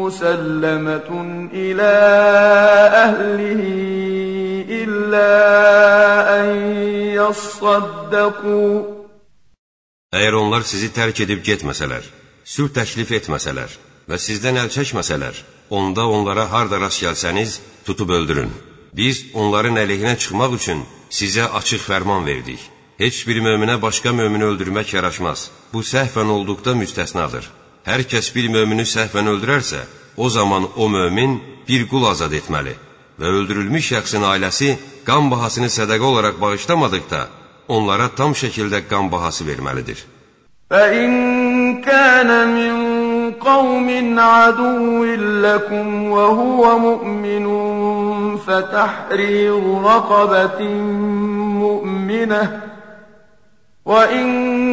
مسلمة إلى أهله إلا أن يصدقوا Əgər onlar sizi tərk edib getməsələr, sülh təklif etməsələr və sizdən əl çəkməsələr, onda onlara harda rast gəlsəniz, tutub öldürün. Biz onların əleyhinə çıxmaq üçün sizə açıq fərman verdik. Heç bir möminə başqa mömini öldürmək yaraşmaz. Bu səhvən olduqda müstəsnadır. Hər kəs bir mömini səhvən öldürərsə, o zaman o mömin bir qul azad etməli və öldürülmüş şəxsin ailəsi qan bahasını sədəqə olaraq bağışlamadıqda, onlara tam şəkildə qan bahası verməlidir. فَإِنْ كَانَ مِنْ قَوْمٍ عَدُوٍّ لَكُمْ وَهُوَ مُؤْمِنٌ فتحرير رقبة مؤمنة وإن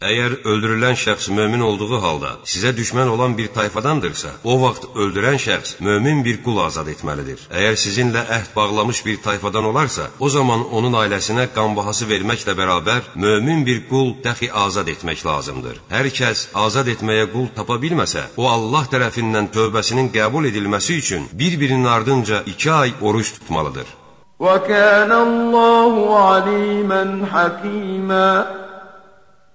Əgər öldürülən şəxs mömin olduğu halda sizə düşmən olan bir tayfadandırsa, o vaxt öldürən şəxs mömin bir qul azad etməlidir. Əgər sizinlə əhd bağlamış bir tayfadan olarsa, o zaman onun ailəsinə qan bahası verməklə bərabər mömin bir qul dəxi azad etmək lazımdır. Hər kəs azad etməyə qul tapa bilməsə, o Allah tərəfindən tövbəsinin qəbul edilməsi üçün bir-birinin ardınca iki ay oruç tutmalıdır. وَكَانَ اللَّهُ عَلِيمًا حَكِيمًا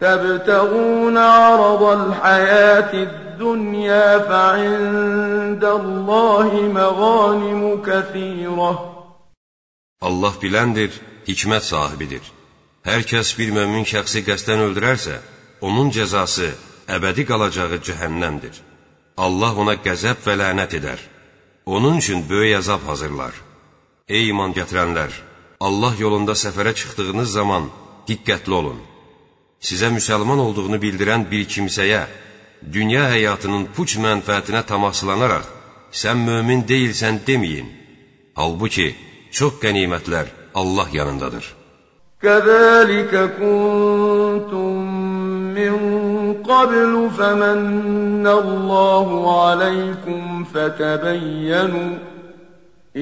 تبتغون عرض الحياة الدنيا فعند الله مغانم كثيرة Allah biləndir, hikmət sahibidir. Hər kəs bir mömin şəxsi qəsdən öldürərsə, onun cəzası əbədi qalacağı cəhənnəmdir. Allah ona qəzəb və lənət edər. Onun üçün böyük əzab hazırlar. Ey iman gətirənlər! Allah yolunda səfərə çıxdığınız zaman diqqətli olun Sizə müsəlman olduğunu bildirən bir kimsəyə dünya həyatının puç mənfəətinə tamaslanaraq sən mömin deyilsən deməyin. Halbuki çox qənimətlər Allah yanındadır. Kəzəlikə kuntum min qablu fəmənnəllahu aləykum fətəbəyyənu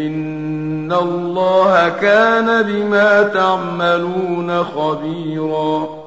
İnnəllaha kənə bimə tə'məlunə xabirən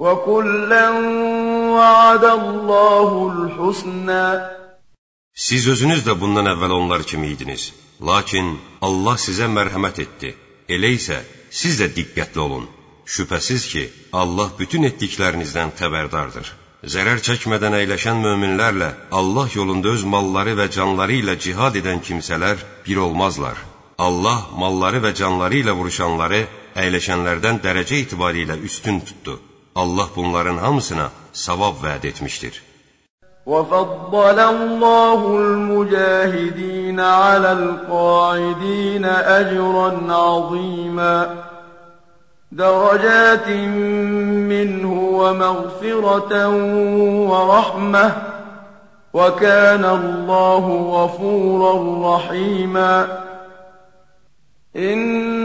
وكلا Siz özünüz də bundan əvvəl onlar kimi idiniz. Lakin Allah sizə mərhəmət etdi. Elə isə siz də diqqətli olun. Şübhəsiz ki, Allah bütün etdiklərinizdən xəbərdardır. Zərər çəkmədən əyləşən möminlərlə Allah yolunda öz malları və canları ilə cihad edən kimsələr bir olmazlar. Allah malları və canları ilə vuruşanları əyləşənlərdən dərəcə itibarilə üstün tutdu. Allah bunların hamısına savab vəd etmişdir. وَفَضَّلَ اللَّهُ الْمُجَاهِدِينَ عَلَى الْقَاعِدِينَ أَجْرًا عَظِيمًا. درجات منه ومغفرة ورحمة. وكان الله غفورا رحيما. إن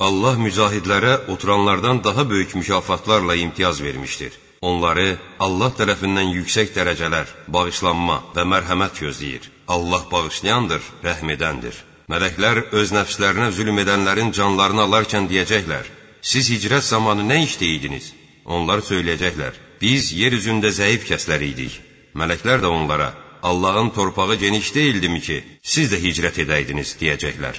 Allah mücahidlərə oturanlardan daha böyük mükafatlarla imtiyaz vermişdir. Onları Allah tərəfindən yüksək dərəcələr, bağışlanma və mərhəmət gözləyir. Allah bağışlayandır, rəhm edəndir. Mələklər öz nəfslərinə zülm edənlərin canlarını alarkən deyəcəklər, siz hicrət zamanı nə işləyirdiniz? Onlar söyləyəcəklər, biz yer üzündə zəif kəslər idik. Mələklər də onlara, Allahın torpağı geniş deyildimi ki, siz də hicrət edəydiniz, deyəcəklər.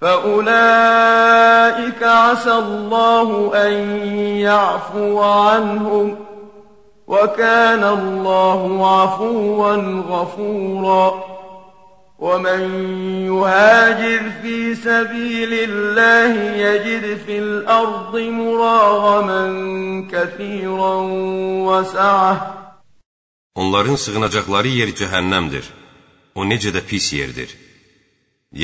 فأولئك عسى الله أن يعفو عنهم وكان الله عفوا غفورا ومن يهاجر في سبيل الله يجد في الأرض مراغما كثيرا وسعة Onların sığınacaqları yer cəhənnəmdir. O necə də pis yerdir.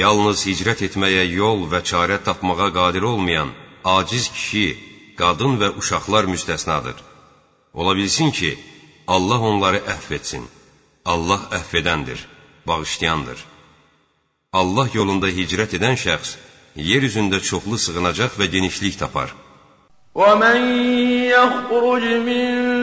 Yalnız hicrət etməyə yol və çarə tapmağa qadir olmayan aciz kişi, qadın və uşaqlar müstəsnadır. Ola bilsin ki, Allah onları əhv etsin. Allah əhv edəndir, bağışlayandır. Allah yolunda hicrət edən şəxs yer üzündə çoxlu sığınacaq və genişlik tapar. وَمَنْ يَخْرُجْ مِنْ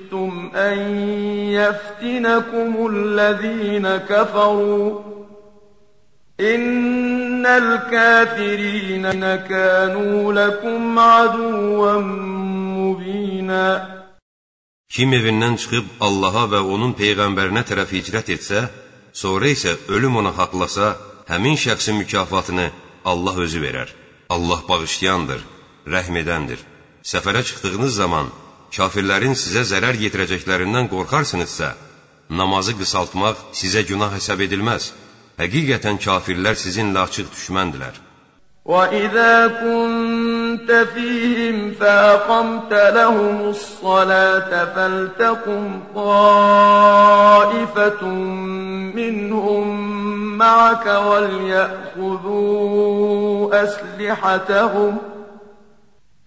أن يفتنكم الذين كفروا إن الكافرين كانوا لكم عدوا مبينا Kim evindən çıxıb Allaha və onun Peyğəmbərinə tərəf hicrət etsə, sonra isə ölüm onu haqlasa, həmin şəxsin mükafatını Allah özü verər. Allah bağışlayandır, rəhm edəndir. Səfərə çıxdığınız zaman kafirlərin sizə zərər yetirəcəklərindən qorxarsınızsa, namazı qısaltmaq sizə günah hesab edilməz. Həqiqətən kafirlər sizinlə açıq düşməndilər. وَإِذَا كُنْتَ فِيهِمْ فَأَقَمْتَ لَهُمُ الصَّلَاةَ فَلْتَقُمْ طَائِفَةٌ مِّنْهُمْ مَعَكَ وَلْيَأْخُذُوا أَسْلِحَتَهُمْ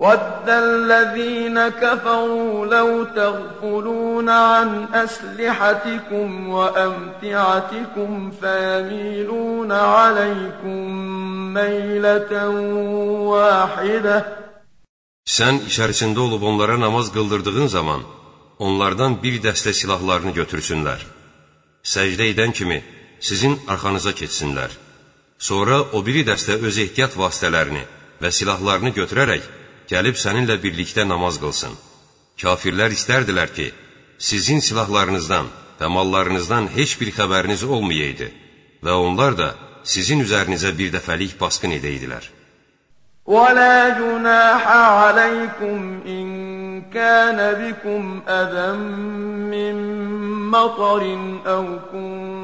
ود الذين كفروا لو تغفلون عن أسلحتكم وأمتعتكم فيميلون عليكم ميلة واحدة Sən içərisində olub onlara namaz qıldırdığın zaman, onlardan bir dəstə silahlarını götürsünlər. Səcdə edən kimi sizin arxanıza keçsinlər. Sonra o biri dəstə öz ehtiyat vasitələrini və silahlarını götürərək gəlib səninlə birlikdə namaz qılsın. Kafirlər istərdilər ki, sizin silahlarınızdan və mallarınızdan heç bir xəbəriniz olmayaydı və onlar da sizin üzərinizə bir dəfəlik basqın edəydilər. وَلَا جُنَاحَ عَلَيْكُمْ إِن كَانَ بِكُمْ أَذًى مِّن مَّطَرٍ أَوْ كُنتُم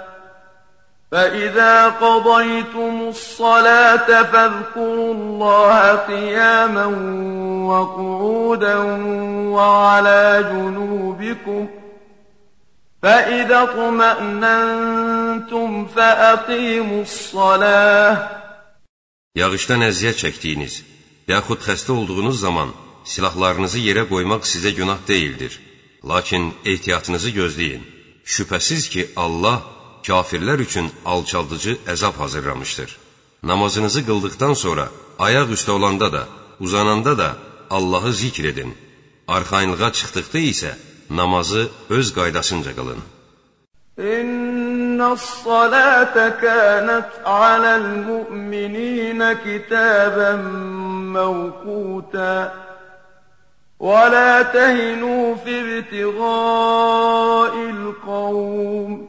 فإذا قضيتم الصلاة فاذكروا الله قياما وقعودا وعلى جنوبكم فإذا اطمأننتم فأقيموا الصلاة Yağışdan əziyyət çəkdiyiniz, yaxud xəstə olduğunuz zaman silahlarınızı yerə qoymaq sizə günah deyildir. Lakin ehtiyatınızı gözləyin. Şübhəsiz ki, Allah kafirlər üçün alçaldıcı əzab hazırlamışdır. Namazınızı qıldıqdan sonra ayaq üstə olanda da, uzananda da Allahı zikr edin. Arxayınlığa çıxdıqda isə namazı öz qaydasınca qılın. İnnas-salata kanat alal mu'minina kitaban mawquta ولا تهنوا في ابتغاء القوم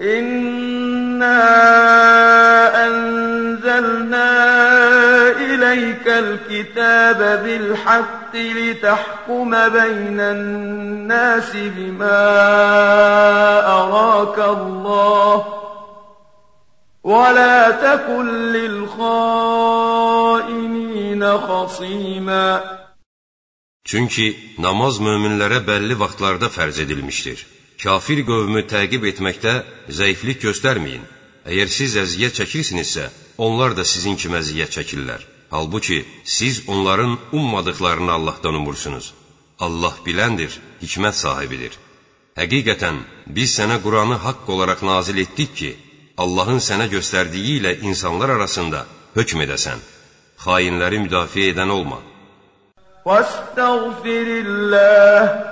إنا أنزلنا إليك الكتاب بالحق لتحكم بين الناس بما أراك الله ولا تكن للخائنين خصيما Çünki namaz möminlərə bəlli vaxtlarda fərz edilmişdir. Kafir qövmü təqib etməkdə zəiflik göstərməyin. Əgər siz əziyyət çəkirsinizsə, onlar da sizin kimi əziyyət çəkirlər. Halbuki siz onların ummadıqlarını Allahdan umursunuz. Allah biləndir, hikmət sahibidir. Həqiqətən, biz sənə Quranı haqq olaraq nazil etdik ki, Allahın sənə göstərdiyi ilə insanlar arasında hökm edəsən. Xainləri müdafiə edən olma. وَاسْتَغْفِرِ اللَّهِ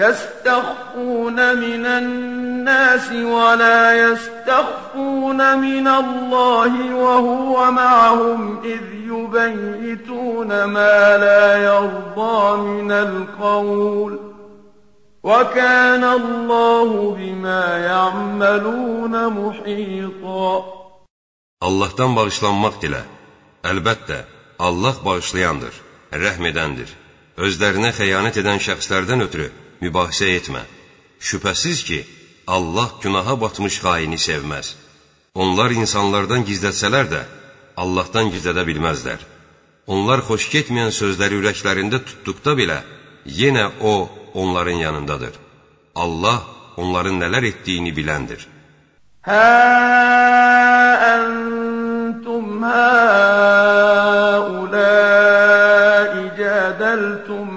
يستخفون من الناس ولا يستخفون من الله وهو معهم إذ يبيتون ما لا يرضى من القول وكان الله بما يعملون محيطا Allahdan bağışlanmaq dilə. Əlbəttə, Allah bağışlayandır, rəhm edəndir. Özlərinə xəyanət edən şəxslərdən ötürü mübahisə etmə. Şübhəsiz ki, Allah günaha batmış xaini sevməz. Onlar insanlardan gizlətsələr də, Allahdan gizlədə bilməzlər. Onlar xoş getməyən sözləri ürəklərində tutduqda belə, yenə O, onların yanındadır. Allah onların nələr etdiyini biləndir. Hə əntum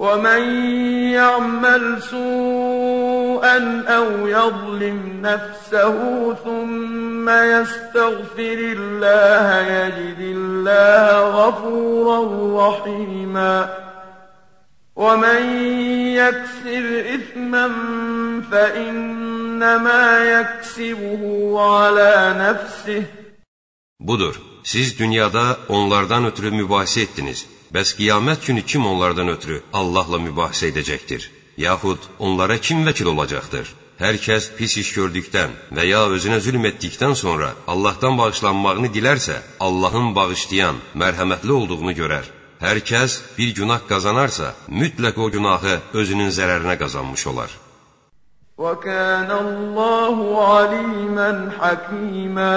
ومن يعمل سوءا أو يظلم نفسه ثم يستغفر الله يجد الله غفورا رحيما ومن يكسر إثما فإنما يكسبه على نفسه Budur, siz dünyada onlardan ötürü mübahisə etdiniz. Bəs qiyamət günü kim onlardan ötürü Allahla mübahisə edəcəkdir? Yaxud onlara kim vəkil olacaqdır? Hər kəs pis iş gördükdən və ya özünə zülm etdikdən sonra Allahdan bağışlanmağını dilərsə, Allahın bağışlayan, mərhəmətli olduğunu görər. Hər kəs bir günah qazanarsa, mütləq o günahı özünün zərərinə qazanmış olar. وَكَانَ اللَّهُ عَلِيمًا حَكِيمًا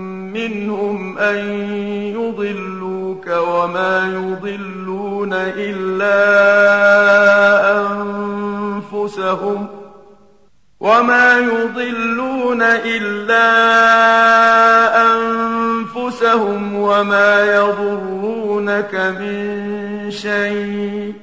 منهم أن يضلوك وما يضلون إلا أنفسهم وما يضلون إلا أنفسهم وما يضرونك من شيء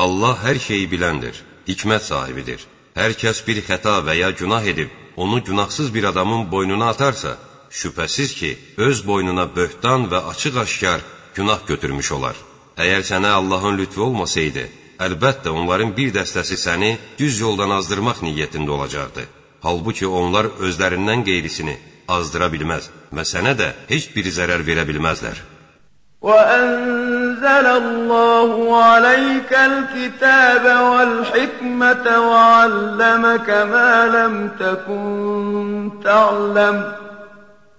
Allah hər şeyi biləndir, hikmət sahibidir. Hər kəs bir xəta və ya günah edib, onu günahsız bir adamın boynuna atarsa, şübhəsiz ki, öz boynuna böhtan və açıq-aşkar günah götürmüş olar. Əgər sənə Allahın lütfu olmasaydı, əlbəttə onların bir dəstəsi səni düz yoldan azdırmaq niyyətində olacaqdı. Halbuki onlar özlərindən qeyrisini azdıra bilməz və sənə də heç bir zərər verə bilməzlər. وأنزل الله عليك الكتاب والحكمة وعلمك ما لم تكن تعلم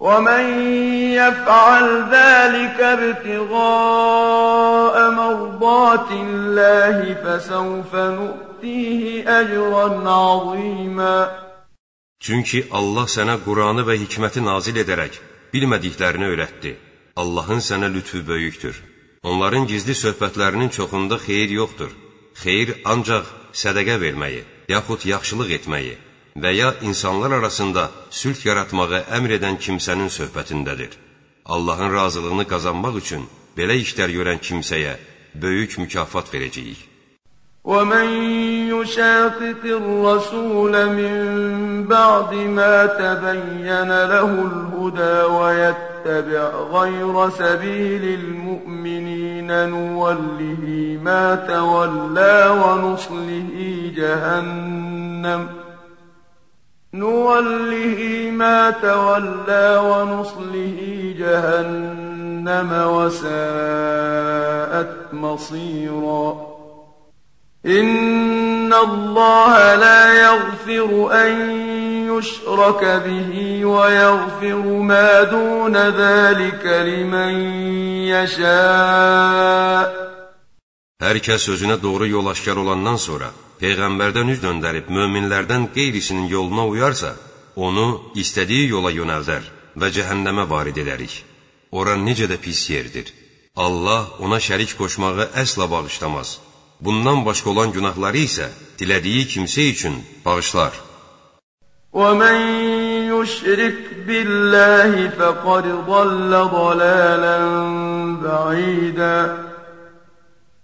ومن يفعل ذلك ابتغاء مرضات الله فسوف نؤتيه أجرا عظيما Çünki Allah sənə Quranı və hikməti nazil edərək bilmədiklərini öyrətdi. Allahın sənə lütfü böyükdür. Onların gizli söhbətlərinin çoxunda xeyir yoxdur. Xeyir ancaq sədəqə verməyi, yaxud yaxşılıq etməyi və ya insanlar arasında sülh yaratmağı əmr edən kimsənin söhbətindədir. Allahın razılığını qazanmaq üçün belə işlər görən kimsəyə böyük mükafat verəcəyik. ومن يشاقق الرسول من بعد ما تبين له الهدى ويتبع يتبع غير سبيل المؤمنين نوله ما تولى ونصله جهنم نوله ما تولى ونصله جهنم وساءت مصيرا إن الله لا يغفر أن يشرك به ويغفر ما دون ذلك لمن يشاء Hər kəs özünə doğru yol aşkar olandan sonra Peyğəmbərdən üz döndərib möminlərdən qeyrisinin yoluna uyarsa, onu istədiyi yola yönəldər və cəhənnəmə varid edərik. Ora necə də pis yerdir. Allah ona şərik qoşmağı əsla bağışlamaz. Bundan başqa olan günahları isə dilədiyi kimsə üçün bağışlar. ومن يشرك بالله فقد ضل ضلالا بعيدا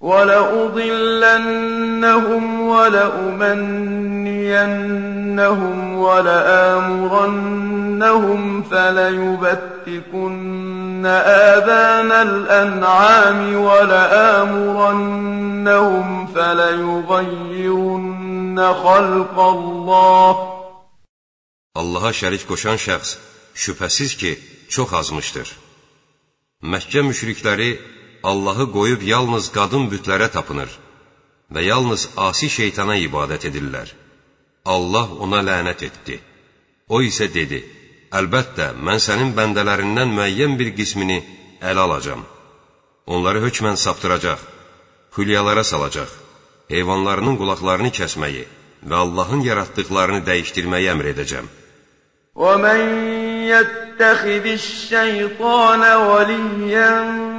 ولأضلنهم ولأمنينهم ولآمرنهم فليبتكن آذان الأنعام ولآمرنهم فليغيرن خلق الله Allaha şərik qoşan şəxs şübhəsiz ki, çox azmışdır. Məkkə müşrikləri Allahı qoyub yalnız qadın bütlərə tapınır və yalnız asi şeytana ibadət edirlər. Allah ona lənət etdi. O isə dedi, əlbəttə, mən sənin bəndələrindən müəyyən bir qismini ələ alacam. Onları hökmən saptıracaq, xülyalara salacaq, heyvanlarının qulaqlarını kəsməyi və Allahın yaratdıqlarını dəyişdirməyi əmr edəcəm. وَمَنْ يَتَّخِذِ الشَّيْطَانَ وَلِيًّا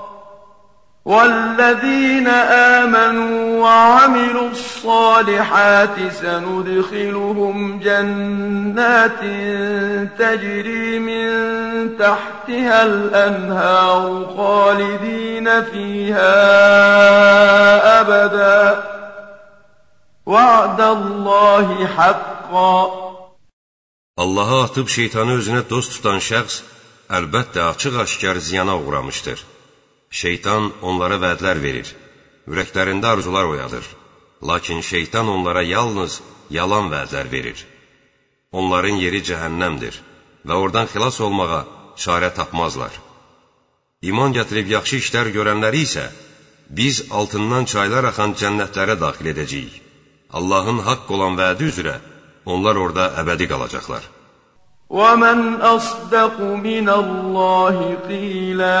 والذين آمنوا وعملوا الصالحات سندخلهم جنات تجري من تحتها الأنهار خالدين فيها أبدا وعد الله حقا Allaha atıb şeytanı özünə dost tutan şəxs əlbəttə açıq-aşkar ziyana uğramışdır. Şeytan onlara vədlər verir, ürəklərində arzular oyadır. Lakin şeytan onlara yalnız yalan vədlər verir. Onların yeri cəhənnəmdir və oradan xilas olmağa çarə tapmazlar. İman gətirib yaxşı işlər görənləri isə biz altından çaylar axan cənnətlərə daxil edəcəyik. Allahın haqq olan vədi üzrə onlar orada əbədi qalacaqlar. وَمَنْ أَصْدَقُ مِنَ اللَّهِ قِيلًا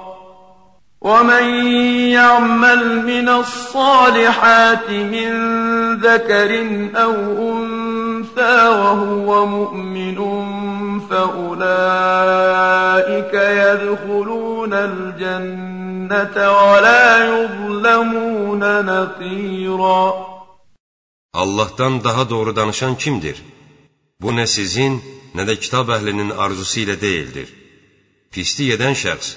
ومن يعمل من الصالحات من ذكر أو أنثى وهو مؤمن فأولئك يدخلون الجنة ولا يظلمون نقيرا Allah'tan daha doğru danışan kimdir? Bu ne sizin, ne de kitab əhlinin arzusu ilə deyildir. Pislik edən şəxs,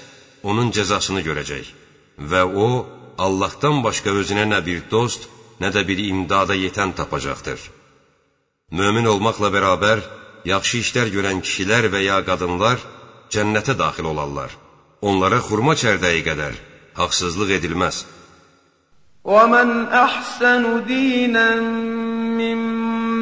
onun cəzasını görəcək və o, Allahdan başqa özünə nə bir dost, nə də bir imdada yetən tapacaqdır. Mömin olmaqla bərabər, yaxşı işlər görən kişilər və ya qadınlar cənnətə daxil olarlar. Onlara xurma çərdəyi qədər haqsızlıq edilməz. وَمَنْ أَحْسَنُ دِينًا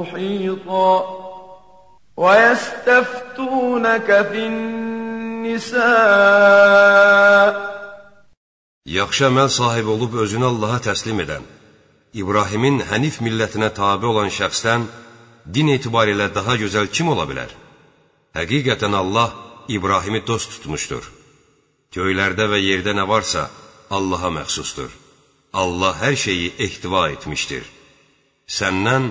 محيطا ويستفتونك في النساء Yaxşı əməl sahibi olub özünü Allaha təslim edən, İbrahimin hənif millətinə tabi olan şəxsdən din etibarilə daha gözəl kim ola bilər? Həqiqətən Allah İbrahimi dost tutmuşdur. Göylərdə və yerdə nə varsa Allaha məxsusdur. Allah hər şeyi ehtiva etmişdir. Səndən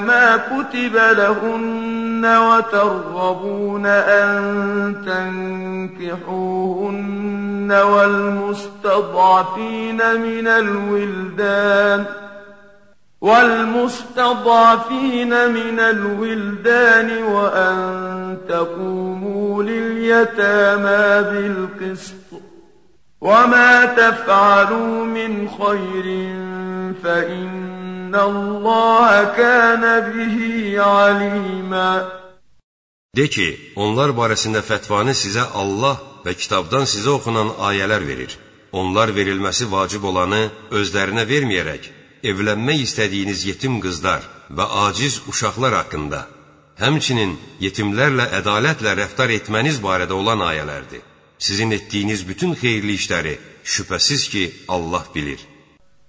ma kutiba lahunna وترغبون أن تنكحوهن والمستضعفين من الولدان والمستضعفين من الولدان وأن تقوموا لليتامى بالقسط وما تفعلوا من خير فإن İnnallaha kana bihi alima. De ki, onlar barəsində fətvanı sizə Allah və kitabdan sizə oxunan ayələr verir. Onlar verilməsi vacib olanı özlərinə verməyərək, evlənmək istədiyiniz yetim qızlar və aciz uşaqlar haqqında, həmçinin yetimlərlə ədalətlə rəftar etməniz barədə olan ayələrdir. Sizin etdiyiniz bütün xeyirli işləri şübhəsiz ki, Allah bilir.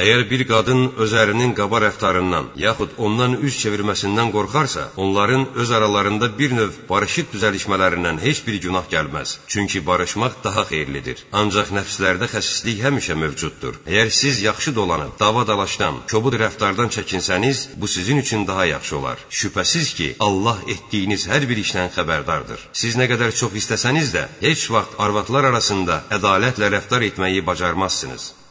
Əgər bir qadın öz ərinin qaba rəftarından, yaxud ondan üz çevirməsindən qorxarsa, onların öz aralarında bir növ barışıq düzəlişmələrindən heç bir günah gəlməz. Çünki barışmaq daha xeyirlidir. Ancaq nəfslərdə xəsislik həmişə mövcuddur. Əgər siz yaxşı dolanıb, dava-dalaşdan, kobud rəftardan çəkinsəniz, bu sizin üçün daha yaxşı olar. Şübhəsiz ki, Allah etdiyiniz hər bir işdən xəbərdardır. Siz nə qədər çox istəsəniz də, heç vaxt arvadlar arasında ədalətlə rəftar etməyi bacarmazsınız.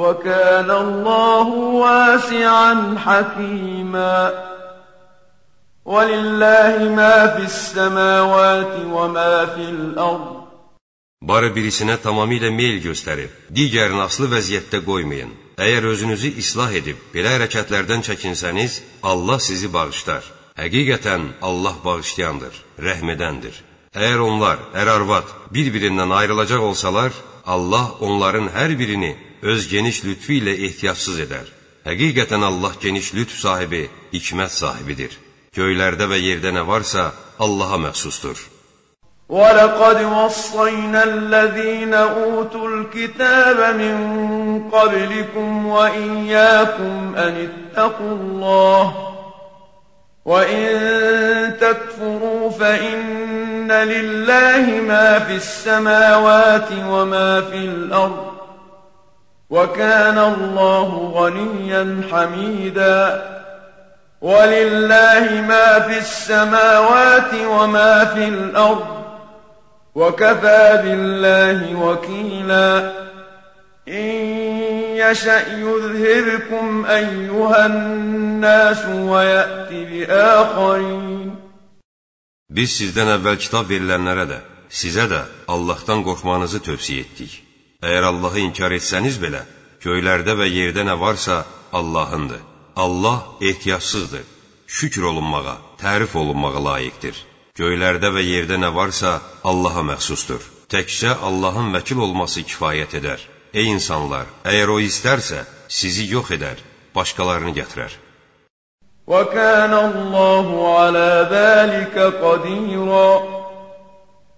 وَكَانَ اللَّهُ وَاسِعًا حَكِيمًا وَلِلَّهِ مَا فِي السَّمَاوَاتِ وَمَا فِي الْأَرْضِ Barı birisinə tamamilə meyl göstərib, digərini aslı vəziyyətdə qoymayın. Əgər özünüzü islah edib, belə hərəkətlərdən çəkinsəniz, Allah sizi bağışlar. Həqiqətən Allah bağışlayandır, rəhmədəndir. Əgər onlar, ər-arvad, bir-birindən ayrılacaq olsalar, Allah onların hər birini öz geniş lütfü ilə ehtiyatsız edər. Həqiqətən Allah geniş lütf sahibi, hikmət sahibidir. Göylərdə və yerdə nə varsa, Allaha məxsusdur. وَلَقَدْ وَصَّيْنَا الَّذِينَ أُوتُوا الْكِتَابَ مِنْ قَبْلِكُمْ وَإِيَّاكُمْ أَنِ اتَّقُوا اللَّهَ وَإِن تَكْفُرُوا فَإِنَّ لِلَّهِ مَا فِي السَّمَاوَاتِ وَمَا فِي الْأَرْضِ وكان الله غنيا حميدا. ولله ما في السماوات وما في الأرض. وكفى بالله وكيلا. إن يشأ يذهبكم أيها الناس ويأتي بآخرين. Biz sizdən əvvəl kitab verilənlərə də, sizə də Allahdan qorxmanızı tövsiyə etdik. Əgər Allahı inkar etsəniz belə, göylərdə və yerdə nə varsa Allahındır. Allah ehtiyacsızdır, şükür olunmağa, tərif olunmağa layiqdir. Göylərdə və yerdə nə varsa Allaha məxsusdur. Təkcə Allahın vəkil olması kifayət edər. Ey insanlar, əgər o istərsə, sizi yox edər, başqalarını gətirər. وكان الله على ذلك قديرا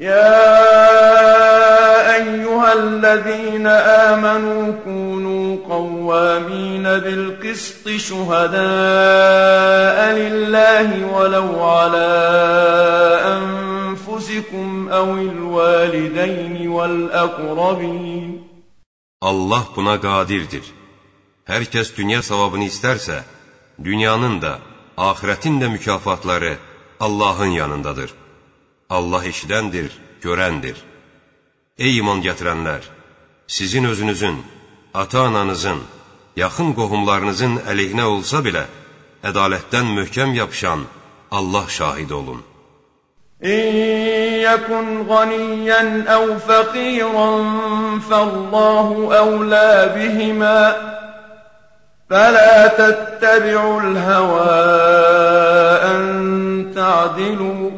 يا أيها الذين آمنوا كونوا قوامين بالقسط شهداء لله ولو على أنفسكم أو الوالدين والأقربين Allah buna qadirdir. Hər kəs dünya savabını istərsə, dünyanın da, axirətin də mükafatları Allahın yanındadır. Allah eşidəndir, görəndir. Ey iman gətirənlər! Sizin özünüzün, ata-ananızın, yaxın qohumlarınızın əleyhinə olsa belə, ədalətdən möhkəm yapışan Allah şahid olun. İn yəkun ghaniyyən əv fəqirən fəllahu əvlə bihimə fələ təttəbi'ul həvə ən ta'diluq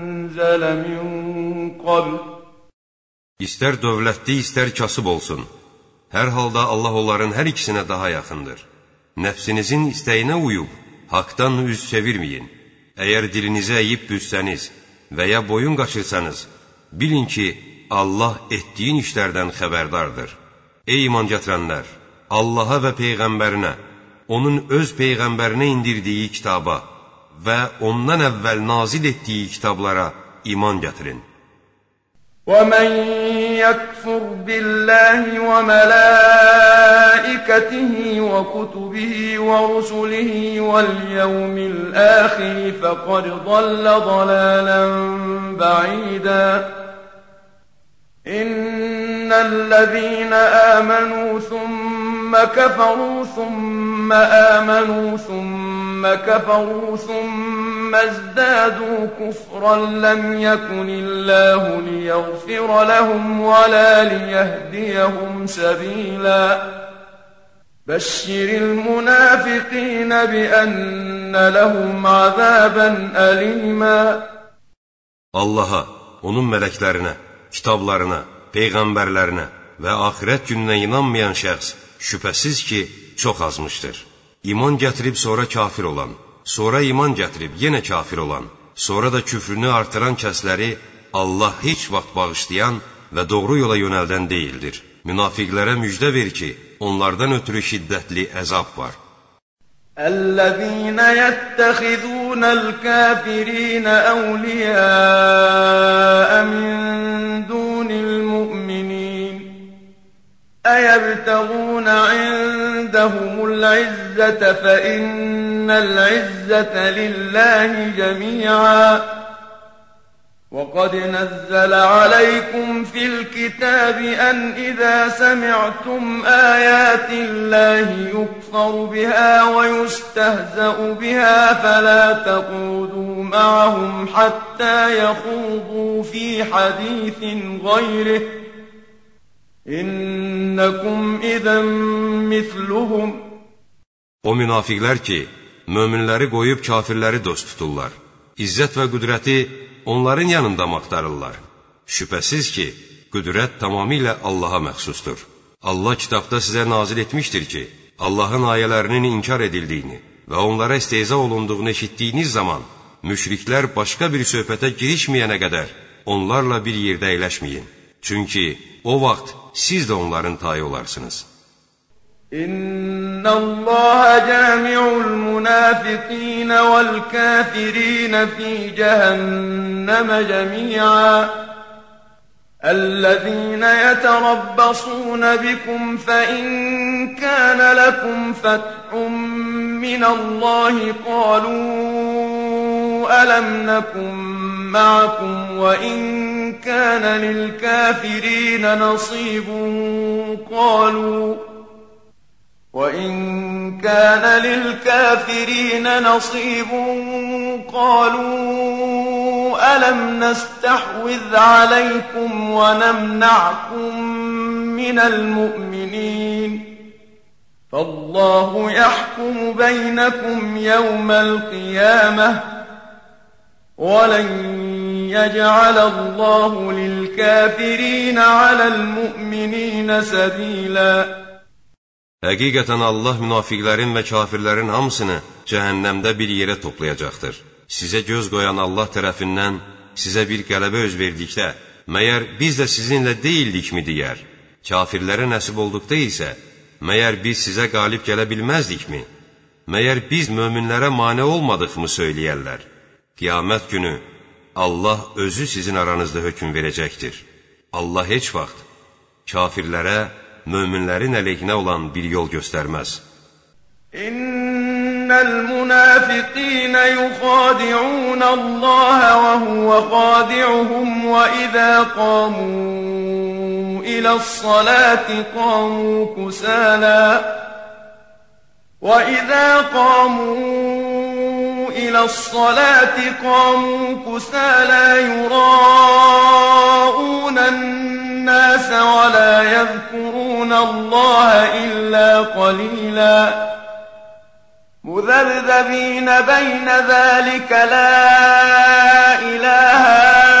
من قبل İstər dövlətli, istər kasıb olsun. Hər halda Allah onların hər ikisinə daha yaxındır. Nəfsinizin istəyinə uyub, haqdan üz çevirməyin. Əgər dilinizi əyib büzsəniz və ya boyun qaçırsanız, bilin ki, Allah etdiyin işlərdən xəbərdardır. Ey iman gətirənlər! Allaha və Peyğəmbərinə, onun öz Peyğəmbərinə indirdiyi kitaba və ondan əvvəl nazil etdiyi kitablara iman gətirin. ومن يكفر بالله وملائكته وكتبه ورسله واليوم الآخر فقد ضل ضلالا بعيدا إن الذين آمنوا ثم كفروا ثم آمنوا ثم كفروا ثم ازدادوا كفرا لم يكن الله ليغفر لهم ولا ليهديهم سبيلا. بشر المنافقين بأن لهم عذابا أليما. Allaha, onun mələklərinə, kitablarına, peyğəmbərlərinə və axirət gününə inanmayan şəxs Şübhəsiz ki, çox azmışdır. İman gətirib sonra kafir olan, sonra iman gətirib yenə kafir olan, sonra da küfrünü artıran kəsləri Allah heç vaxt bağışlayan və doğru yola yönəldən deyildir. Münafiqlərə müjdə ver ki, onlardan ötürü şiddətli əzab var. Əl-ləzīnə yəttəxizunəl kəfirinə əvliyəə min dunil أيبتغون عندهم العزة فإن العزة لله جميعا. وقد نزل عليكم في الكتاب أن إذا سمعتم آيات الله يكفر بها ويستهزأ بها فلا تقودوا معهم حتى يخوضوا في حديث غيره. İnnakum izen misluhum O münafiqlər ki, möminləri qoyub kafirləri dost tuturlar. İzzət və qüdrəti onların yanında maqtarırlar. Şübhəsiz ki, qüdrət tamamilə Allaha məxsusdur. Allah kitabda sizə nazil etmişdir ki, Allahın ayələrinin inkar edildiyini və onlara isteyza olunduğunu eşitdiyiniz zaman, müşriklər başqa bir söhbətə girişməyənə qədər onlarla bir yerdə eləşməyin. Çünki o vaxt siz də onların tayı olarsınız. إن الله جامع المنافقين والكافرين في جهنم جميعا الذين يتربصون بكم فإن كان لكم فتح من الله قالوا ألم نكن معكم وإن كان للكافرين نصيب قالوا وإن كان للكافرين نصيب قالوا ألم نستحوذ عليكم ونمنعكم من المؤمنين فالله يحكم بينكم يوم القيامة ولن يجعل الله للكافرين على المؤمنين سبيلا Həqiqətən Allah münafiqlərin və kafirlərin hamısını cəhənnəmdə bir yerə toplayacaqdır. Sizə göz qoyan Allah tərəfindən sizə bir qələbə öz verdikdə, məyər biz də sizinlə deyildikmi deyər? Kafirlərə nəsib olduqda isə, məyər biz sizə qalib gələ bilməzdikmi? Məyər biz möminlərə mane olmadıqmı söyləyərlər? Qiyamət günü Allah özü sizin aranızda hökm verəcəkdir. Allah heç vaxt kafirlərə möminlərin əleyhinə olan bir yol göstərməz. İnnel munafiqin yukhadi'un Allah və huve khadi'uhum və izə qamu ilə's-salati qamu kusala və izə qamu إلى الصلاة قاموا كسى لا يراءون الناس ولا يذكرون الله إلا قليلا. مذبذبين بين ذلك لا إله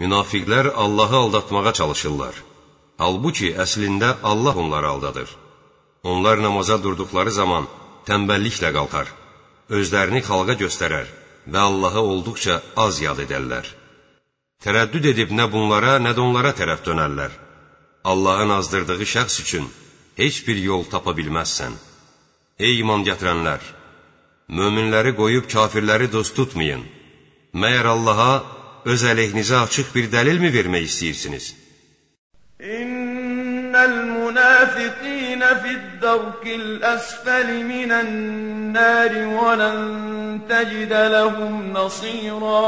Münafiqlər Allahı aldatmağa çalışırlar. Halbuki əslində Allah onları aldadır. Onlar namaza durduqları zaman tənbəlliklə qalxar, özlərini xalqa göstərər və Allahı olduqca az yad edərlər. Tərəddüd edib nə bunlara, nə də onlara tərəf dönərlər. Allahın azdırdığı şəxs üçün heç bir yol tapa bilməzsən. Ey iman gətirənlər! Möminləri qoyub kafirləri dost tutmayın. Məyər Allaha öz əleyhinizə açıq bir dəlilmi vermək istəyirsiniz? İnnəl münafiqinə fid-dərkil əsfəli minən-nari və lən təcidə ləhum nasira.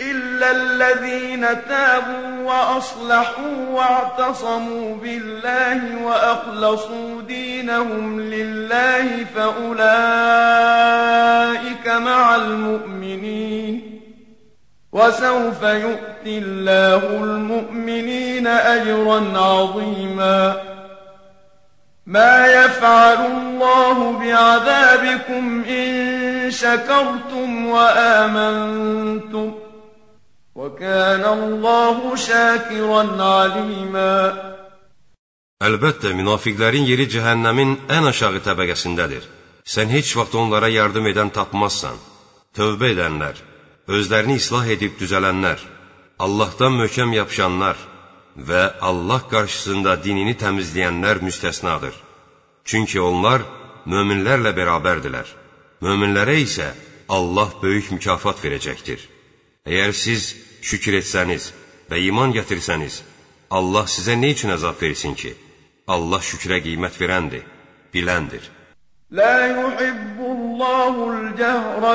إلا الذين تابوا وأصلحوا واعتصموا بالله وأخلصوا دينهم لله فأولئك مع المؤمنين وسوف يؤتي الله المؤمنين أجرا عظيما ما يفعل الله بعذابكم إن شكرتم وآمنتم وكان الله شاكرا عليما Əlbəttə, münafiqlərin yeri cəhənnəmin ən aşağı təbəqəsindədir. Sən heç vaxt onlara yardım edən tapmazsan. Tövbə edənlər, özlərini islah edib düzələnlər, Allahdan möhkəm yapışanlar və Allah qarşısında dinini təmizləyənlər müstəsnadır. Çünki onlar möminlərlə bərabərdilər. Möminlərə isə Allah böyük mükafat verəcəkdir. Əgər siz şükür etsəniz və iman gətirsəniz, Allah sizə nə üçün əzab versin ki? Allah şükrə qiymət verəndir, biləndir. La yuhibbullahu al-cəhra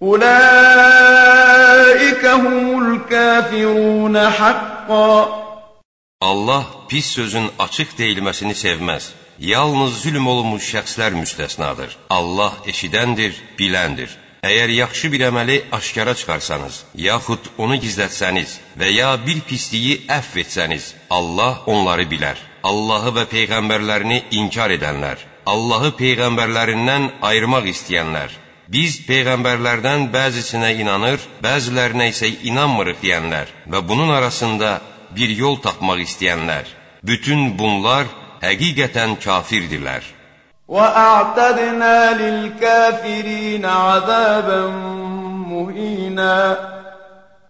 Ulaika humul kafirun haqqan Allah pis sözün açıq deyilməsini sevməz. Yalnız zülm olunmuş şəxslər müstəsnadır. Allah eşidəndir, biləndir. Əgər yaxşı bir əməli aşkara çıxarsanız, yaxud onu gizlətsəniz və ya bir pisliyi əfv etsəniz, Allah onları bilər. Allahı və peyğəmbərlərini inkar edənlər, Allahı peyğəmbərlərindən ayırmaq istəyənlər, biz peyğəmbərlərdən bəzisinə inanır, bəzilərinə isə inanmırıq deyənlər və bunun arasında bir yol tapmaq istəyənlər, bütün bunlar həqiqətən kafirdirlər. وأعتدنا للكافرين عذابا مهينا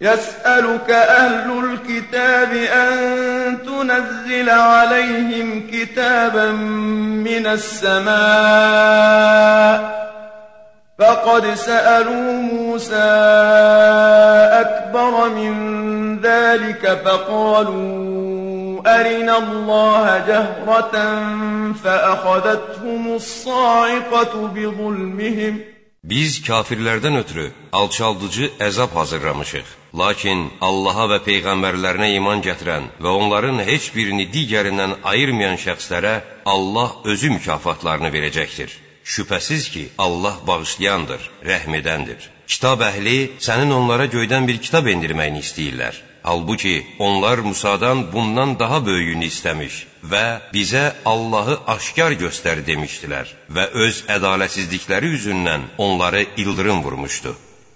يسألك أهل الكتاب أن تنزل عليهم كتابا من السماء فقد سألوا موسى أكبر من ذلك فقالوا أرنا الله جهرة فأخذتهم الصاعقة بظلمهم Biz kafirlərdən ötürü alçaldıcı əzab hazırlamışıq. Lakin Allaha və peyğəmbərlərinə iman gətirən və onların heç birini digərindən ayırmayan şəxslərə Allah özü mükafatlarını verəcəkdir. Şübhəsiz ki, Allah bağışlayandır, rəhm edəndir. Kitab əhli sənin onlara göydən bir kitab endirməyini istəyirlər. Halbuki onlar Musadan bundan daha böyüyünü istəmiş və bizə Allahı aşkar göstər demişdilər və öz ədalətsizlikləri üzündən onları ildırım vurmuşdu.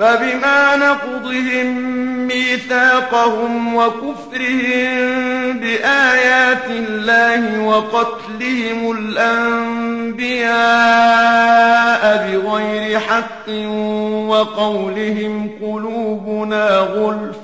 فبما نقضهم ميثاقهم وكفرهم بآيات الله وقتلهم الأنبياء بغير حق وقولهم قلوبنا غلف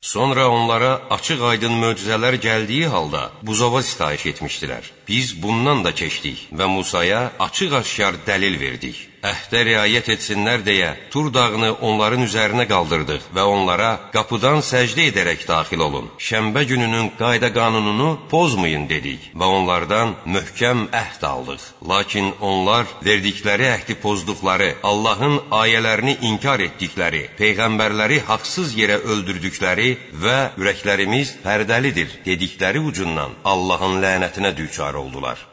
Sonra onlara açıq aydın möcüzələr gəldiyi halda buzova sitayiş etmişdilər. Biz bundan da keçdik və Musaya açıq-aşkar dəlil verdik. Əhdə riayət etsinlər deyə Tur dağını onların üzərinə qaldırdıq və onlara qapıdan səcdə edərək daxil olun. Şənbə gününün qayda qanununu pozmayın dedik və onlardan möhkəm əhd aldıq. Lakin onlar verdikləri əhdi pozduqları, Allahın ayələrini inkar etdikləri, peyğəmbərləri haqsız yerə öldürdükləri və ürəklərimiz pərdəlidir dedikləri ucundan Allahın lənətinə düçar oldular.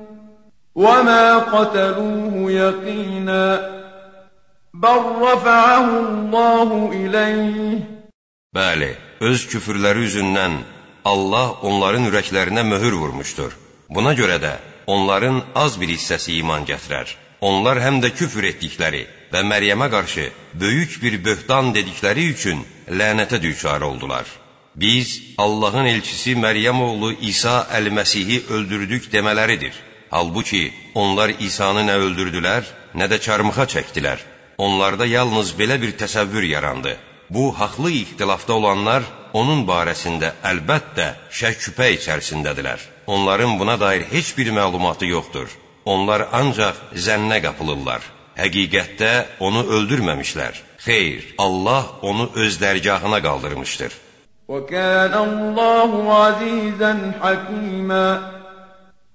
وما قتلوه يقينا بل رفعه الله إليه Bəli, öz küfürləri üzündən Allah onların ürəklərinə möhür vurmuşdur. Buna görə də onların az bir hissəsi iman gətirər. Onlar həm də küfür etdikləri və Məryəmə qarşı böyük bir böhtan dedikləri üçün lənətə düçar oldular. Biz Allahın elçisi Məryəm oğlu İsa əl-Məsihi öldürdük demələridir. Halbuki onlar İsanı nə öldürdülər, nə də çarmıxa çəkdilər. Onlarda yalnız belə bir təsəvvür yarandı. Bu, haqlı ixtilafda olanlar onun barəsində əlbəttə şək-şübhə içərisindədirlər. Onların buna dair heç bir məlumatı yoxdur. Onlar ancaq zənnə qapılırlar. Həqiqətdə onu öldürməmişlər. Xeyr, Allah onu öz dərgahına qaldırmışdır. وَكَانَ اللَّهُ عَزِيزًا حَكِيمًا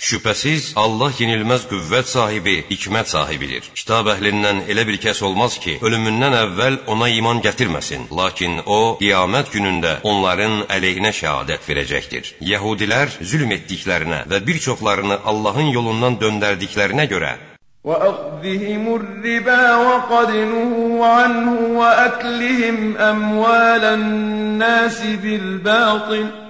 Şübhəsiz Allah yenilməz qüvvət sahibi, hikmət sahibidir. Kitab əhlindən elə bir kəs olmaz ki, ölümündən əvvəl ona iman gətirməsin. Lakin o, qiyamət günündə onların əleyhinə şəhadət verəcəkdir. Yəhudilər zülm etdiklərinə və bir çoxlarını Allahın yolundan döndərdiklərinə görə وأخذهم الربا وقد نهوا عنه وأكلهم أموال الناس بالباطل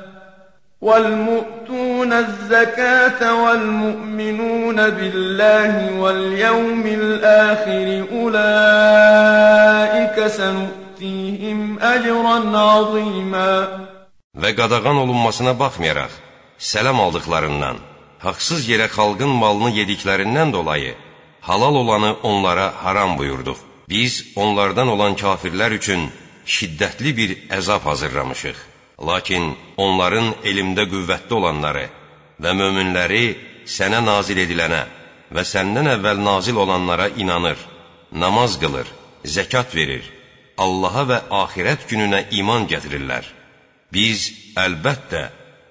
والمؤتون الزكاة والمؤمنون بالله واليوم الآخر أولئك سنؤتيهم أجرا عظيما Və qadağan olunmasına baxmayaraq, sələm aldıqlarından, haqsız yerə xalqın malını yediklərindən dolayı, halal olanı onlara haram buyurduq. Biz onlardan olan kafirlər üçün şiddətli bir əzab hazırlamışıq. Lakin onların elmdə qüvvətli olanları və möminləri sənə nazil edilənə və səndən əvvəl nazil olanlara inanır, namaz qılır, zəkat verir, Allaha və axirət gününə iman gətirirlər. Biz əlbəttə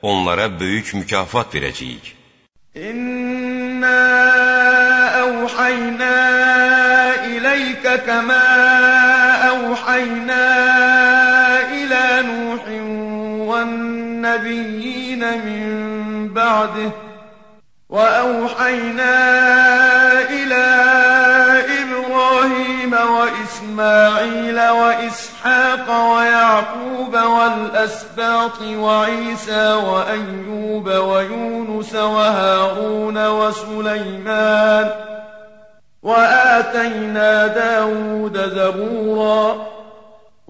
onlara böyük mükafat verəcəyik. İnna əvhəynə iləykə kəmə əvhəynə من بعده وأوحينا إلى إبراهيم وإسماعيل وإسحاق ويعقوب والأسباط وعيسى وأيوب ويونس وهارون وسليمان وآتينا داود زبوراً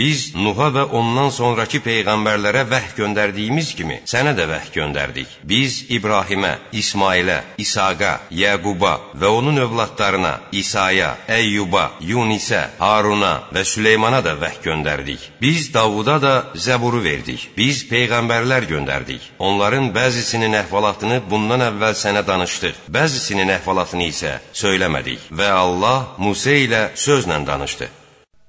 Biz Nuha və ondan sonraki peyğəmbərlərə vəh göndərdiyimiz kimi sənə də vəh göndərdik. Biz İbrahimə, İsmailə, İsaqa, Yəquba və onun övladlarına, İsaya, Əyyuba, Yunisə, Haruna və Süleymana da vəh göndərdik. Biz Davuda da Zəburu verdik. Biz peyğəmbərlər göndərdik. Onların bəzisinin əhvalatını bundan əvvəl sənə danışdıq. Bəzisinin əhvalatını isə söyləmədik və Allah Musa ilə sözlə danışdı.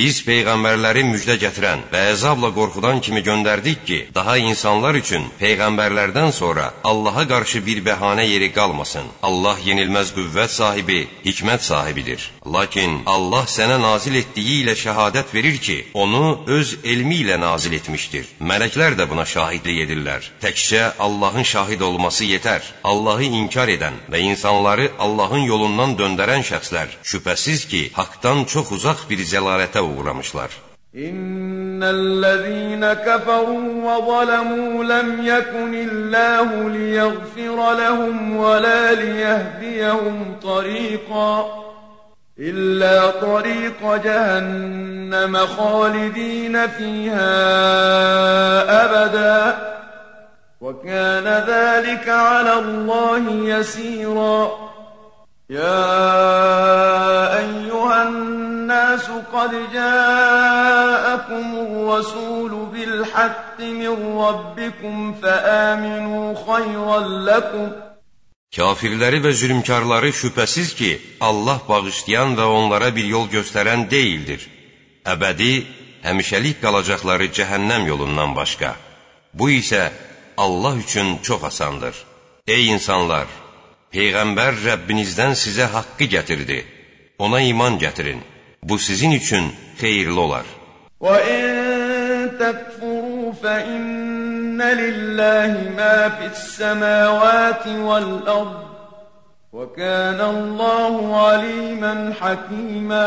Biz peyğəmbərləri müjdə gətirən və əzabla qorxudan kimi göndərdik ki, daha insanlar üçün peyğəmbərlərdən sonra Allaha qarşı bir bəhanə yeri qalmasın. Allah yenilməz qüvvət sahibi, hikmət sahibidir. Lakin Allah sənə nazil etdiyi ilə şəhadət verir ki, onu öz elmi ilə nazil etmişdir. Mələklər də buna şahidlik edirlər. Təkcə Allahın şahid olması yetər. Allahı inkar edən və insanları Allahın yolundan döndərən şəxslər şübhəsiz ki, haqdan çox uzaq bir zəlalətə uğramışlar. İnnellezîne keferû ve zalemû lem yekunillâhu liyeğfira lehum ve lâ liyehdiyehum tarîqâ إلا طريق جهنم خالدين فيها أبدا وكان ذلك على الله يسيرا يا أيها الناس قد جاءكم الرسول بالحق من ربكم فآمنوا خيرا لكم Kafirləri və zülmkarları şübhəsiz ki, Allah bağışlayan və onlara bir yol göstərən deyildir. Əbədi, həmişəlik qalacaqları cəhənnəm yolundan başqa. Bu isə Allah üçün çox asandır. Ey insanlar! Peyğəmbər Rəbbinizdən sizə haqqı gətirdi. Ona iman gətirin. Bu sizin üçün xeyirli olar. Və in təkfuru fə innə lillahi mə fissəməvəti vəl-ərd. Və kənəllahu alimən həkimə.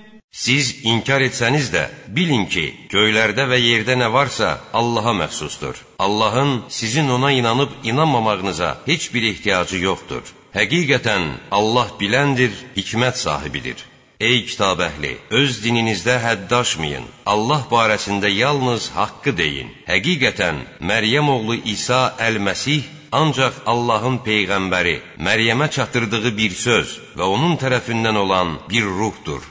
Siz inkar etsəniz də, bilin ki, göylərdə və yerdə nə varsa, Allaha məxsusdur. Allahın sizin ona inanıb inanmamağınıza heç bir ehtiyacı yoxdur. Həqiqətən, Allah biləndir, hikmət sahibidir. Ey kitab əhli, öz dininizdə hədd aşmayın. Allah barəsində yalnız haqqı deyin. Həqiqətən, Məryəm oğlu İsa Əl-Məsih ancaq Allahın peyğəmbəri, Məryəmə çatdırdığı bir söz və onun tərəfindən olan bir ruhdur.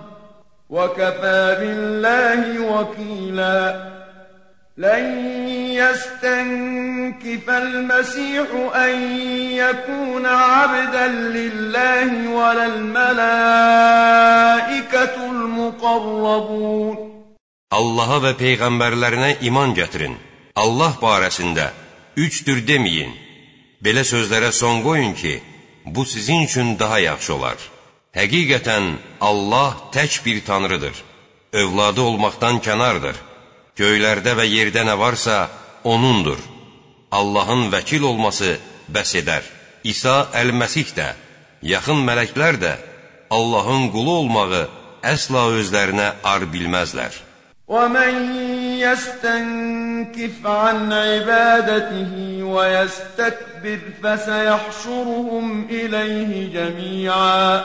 وكفى بالله وكيلاً لن يستنكف المسيح أن يكون عبدا لله ولا الملائكة المقربون Allaha və peyğəmbərlərinə iman gətirin. Allah barəsində üçdür deməyin. Belə sözlərə son qoyun ki, bu sizin üçün daha yaxşı olar. Həqiqətən Allah tək bir tanrıdır. Övladı olmaqdan kənardır. Göylərdə və yerdə nə varsa, O'nundur. Allahın vəkil olması bəs edər. İsa Əl-Məsih də, yaxın mələklər də Allahın qulu olmağı əsla özlərinə ar bilməzlər. وَمَنْ يَسْتَنْكِفْ عَنْ عِبَادَتِهِ وَيَسْتَكْبِرْ فَسَيَحْشُرُهُمْ إِلَيْهِ جَمِيعًا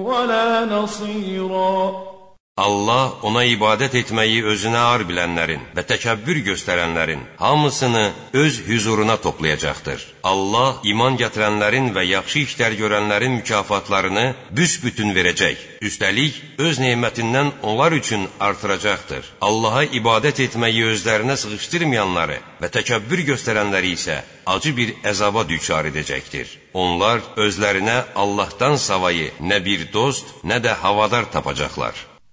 ولا نصيرا. Allah ona ibadət etməyi özünə ar bilənlərin və təkəbbür göstərənlərin hamısını öz hüzuruna toplayacaqdır. Allah iman gətirənlərin və yaxşı işlər görənlərin mükafatlarını büsbütün verəcək. Üstəlik, öz nemətindən onlar üçün artıracaqdır. Allaha ibadət etməyi özlərinə sığışdırmayanları və təkəbbür göstərənləri isə acı bir əzaba düçar edəcəkdir. Onlar özlərinə Allahdan savayı nə bir dost, nə də havadar tapacaqlar.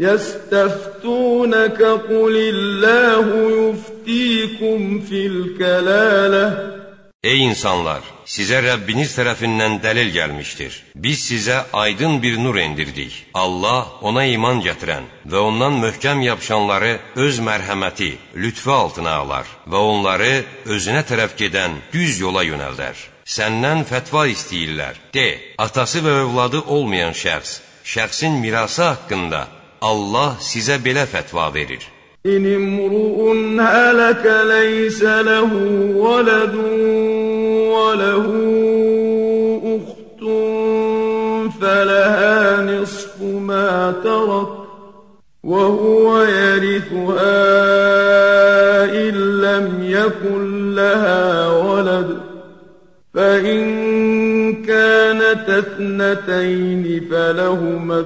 يستفتونك قل الله يفتيكم في الكلاله Ey insanlar! Sizə Rəbbiniz tərəfindən dəlil gəlmişdir. Biz sizə aydın bir nur endirdik. Allah ona iman gətirən və ondan möhkəm yapışanları öz mərhəməti, lütfü altına alar və onları özünə tərəf gedən düz yola yönəldər. Səndən fətva istəyirlər. De, atası və övladı olmayan şəxs, şəxsin mirası haqqında Allah sizə belə fətva verir. إن امرؤ هلك ليس له ولد وله أخت فلها نصف ما ترك وهو يرثها إن لم يكن لها ولد فإن كانت اثنتين فلهما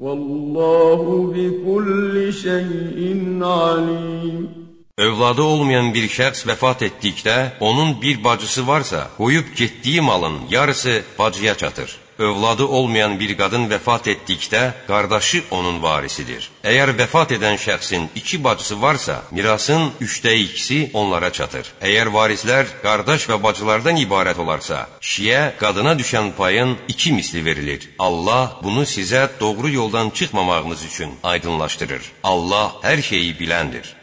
Vallahu bi kulli şeyin alim. Övladı olmayan bir şəxs vəfat etdikdə, onun bir bacısı varsa, qoyub getdiyi malın yarısı bacıya çatır. Övladı olmayan bir qadın vəfat etdikdə, qardaşı onun varisidir. Əgər vəfat edən şəxsin iki bacısı varsa, mirasın üçdə ikisi onlara çatır. Əgər varislər qardaş və bacılardan ibarət olarsa, kişiyə qadına düşən payın iki misli verilir. Allah bunu sizə doğru yoldan çıxmamağınız üçün aydınlaşdırır. Allah hər şeyi biləndir.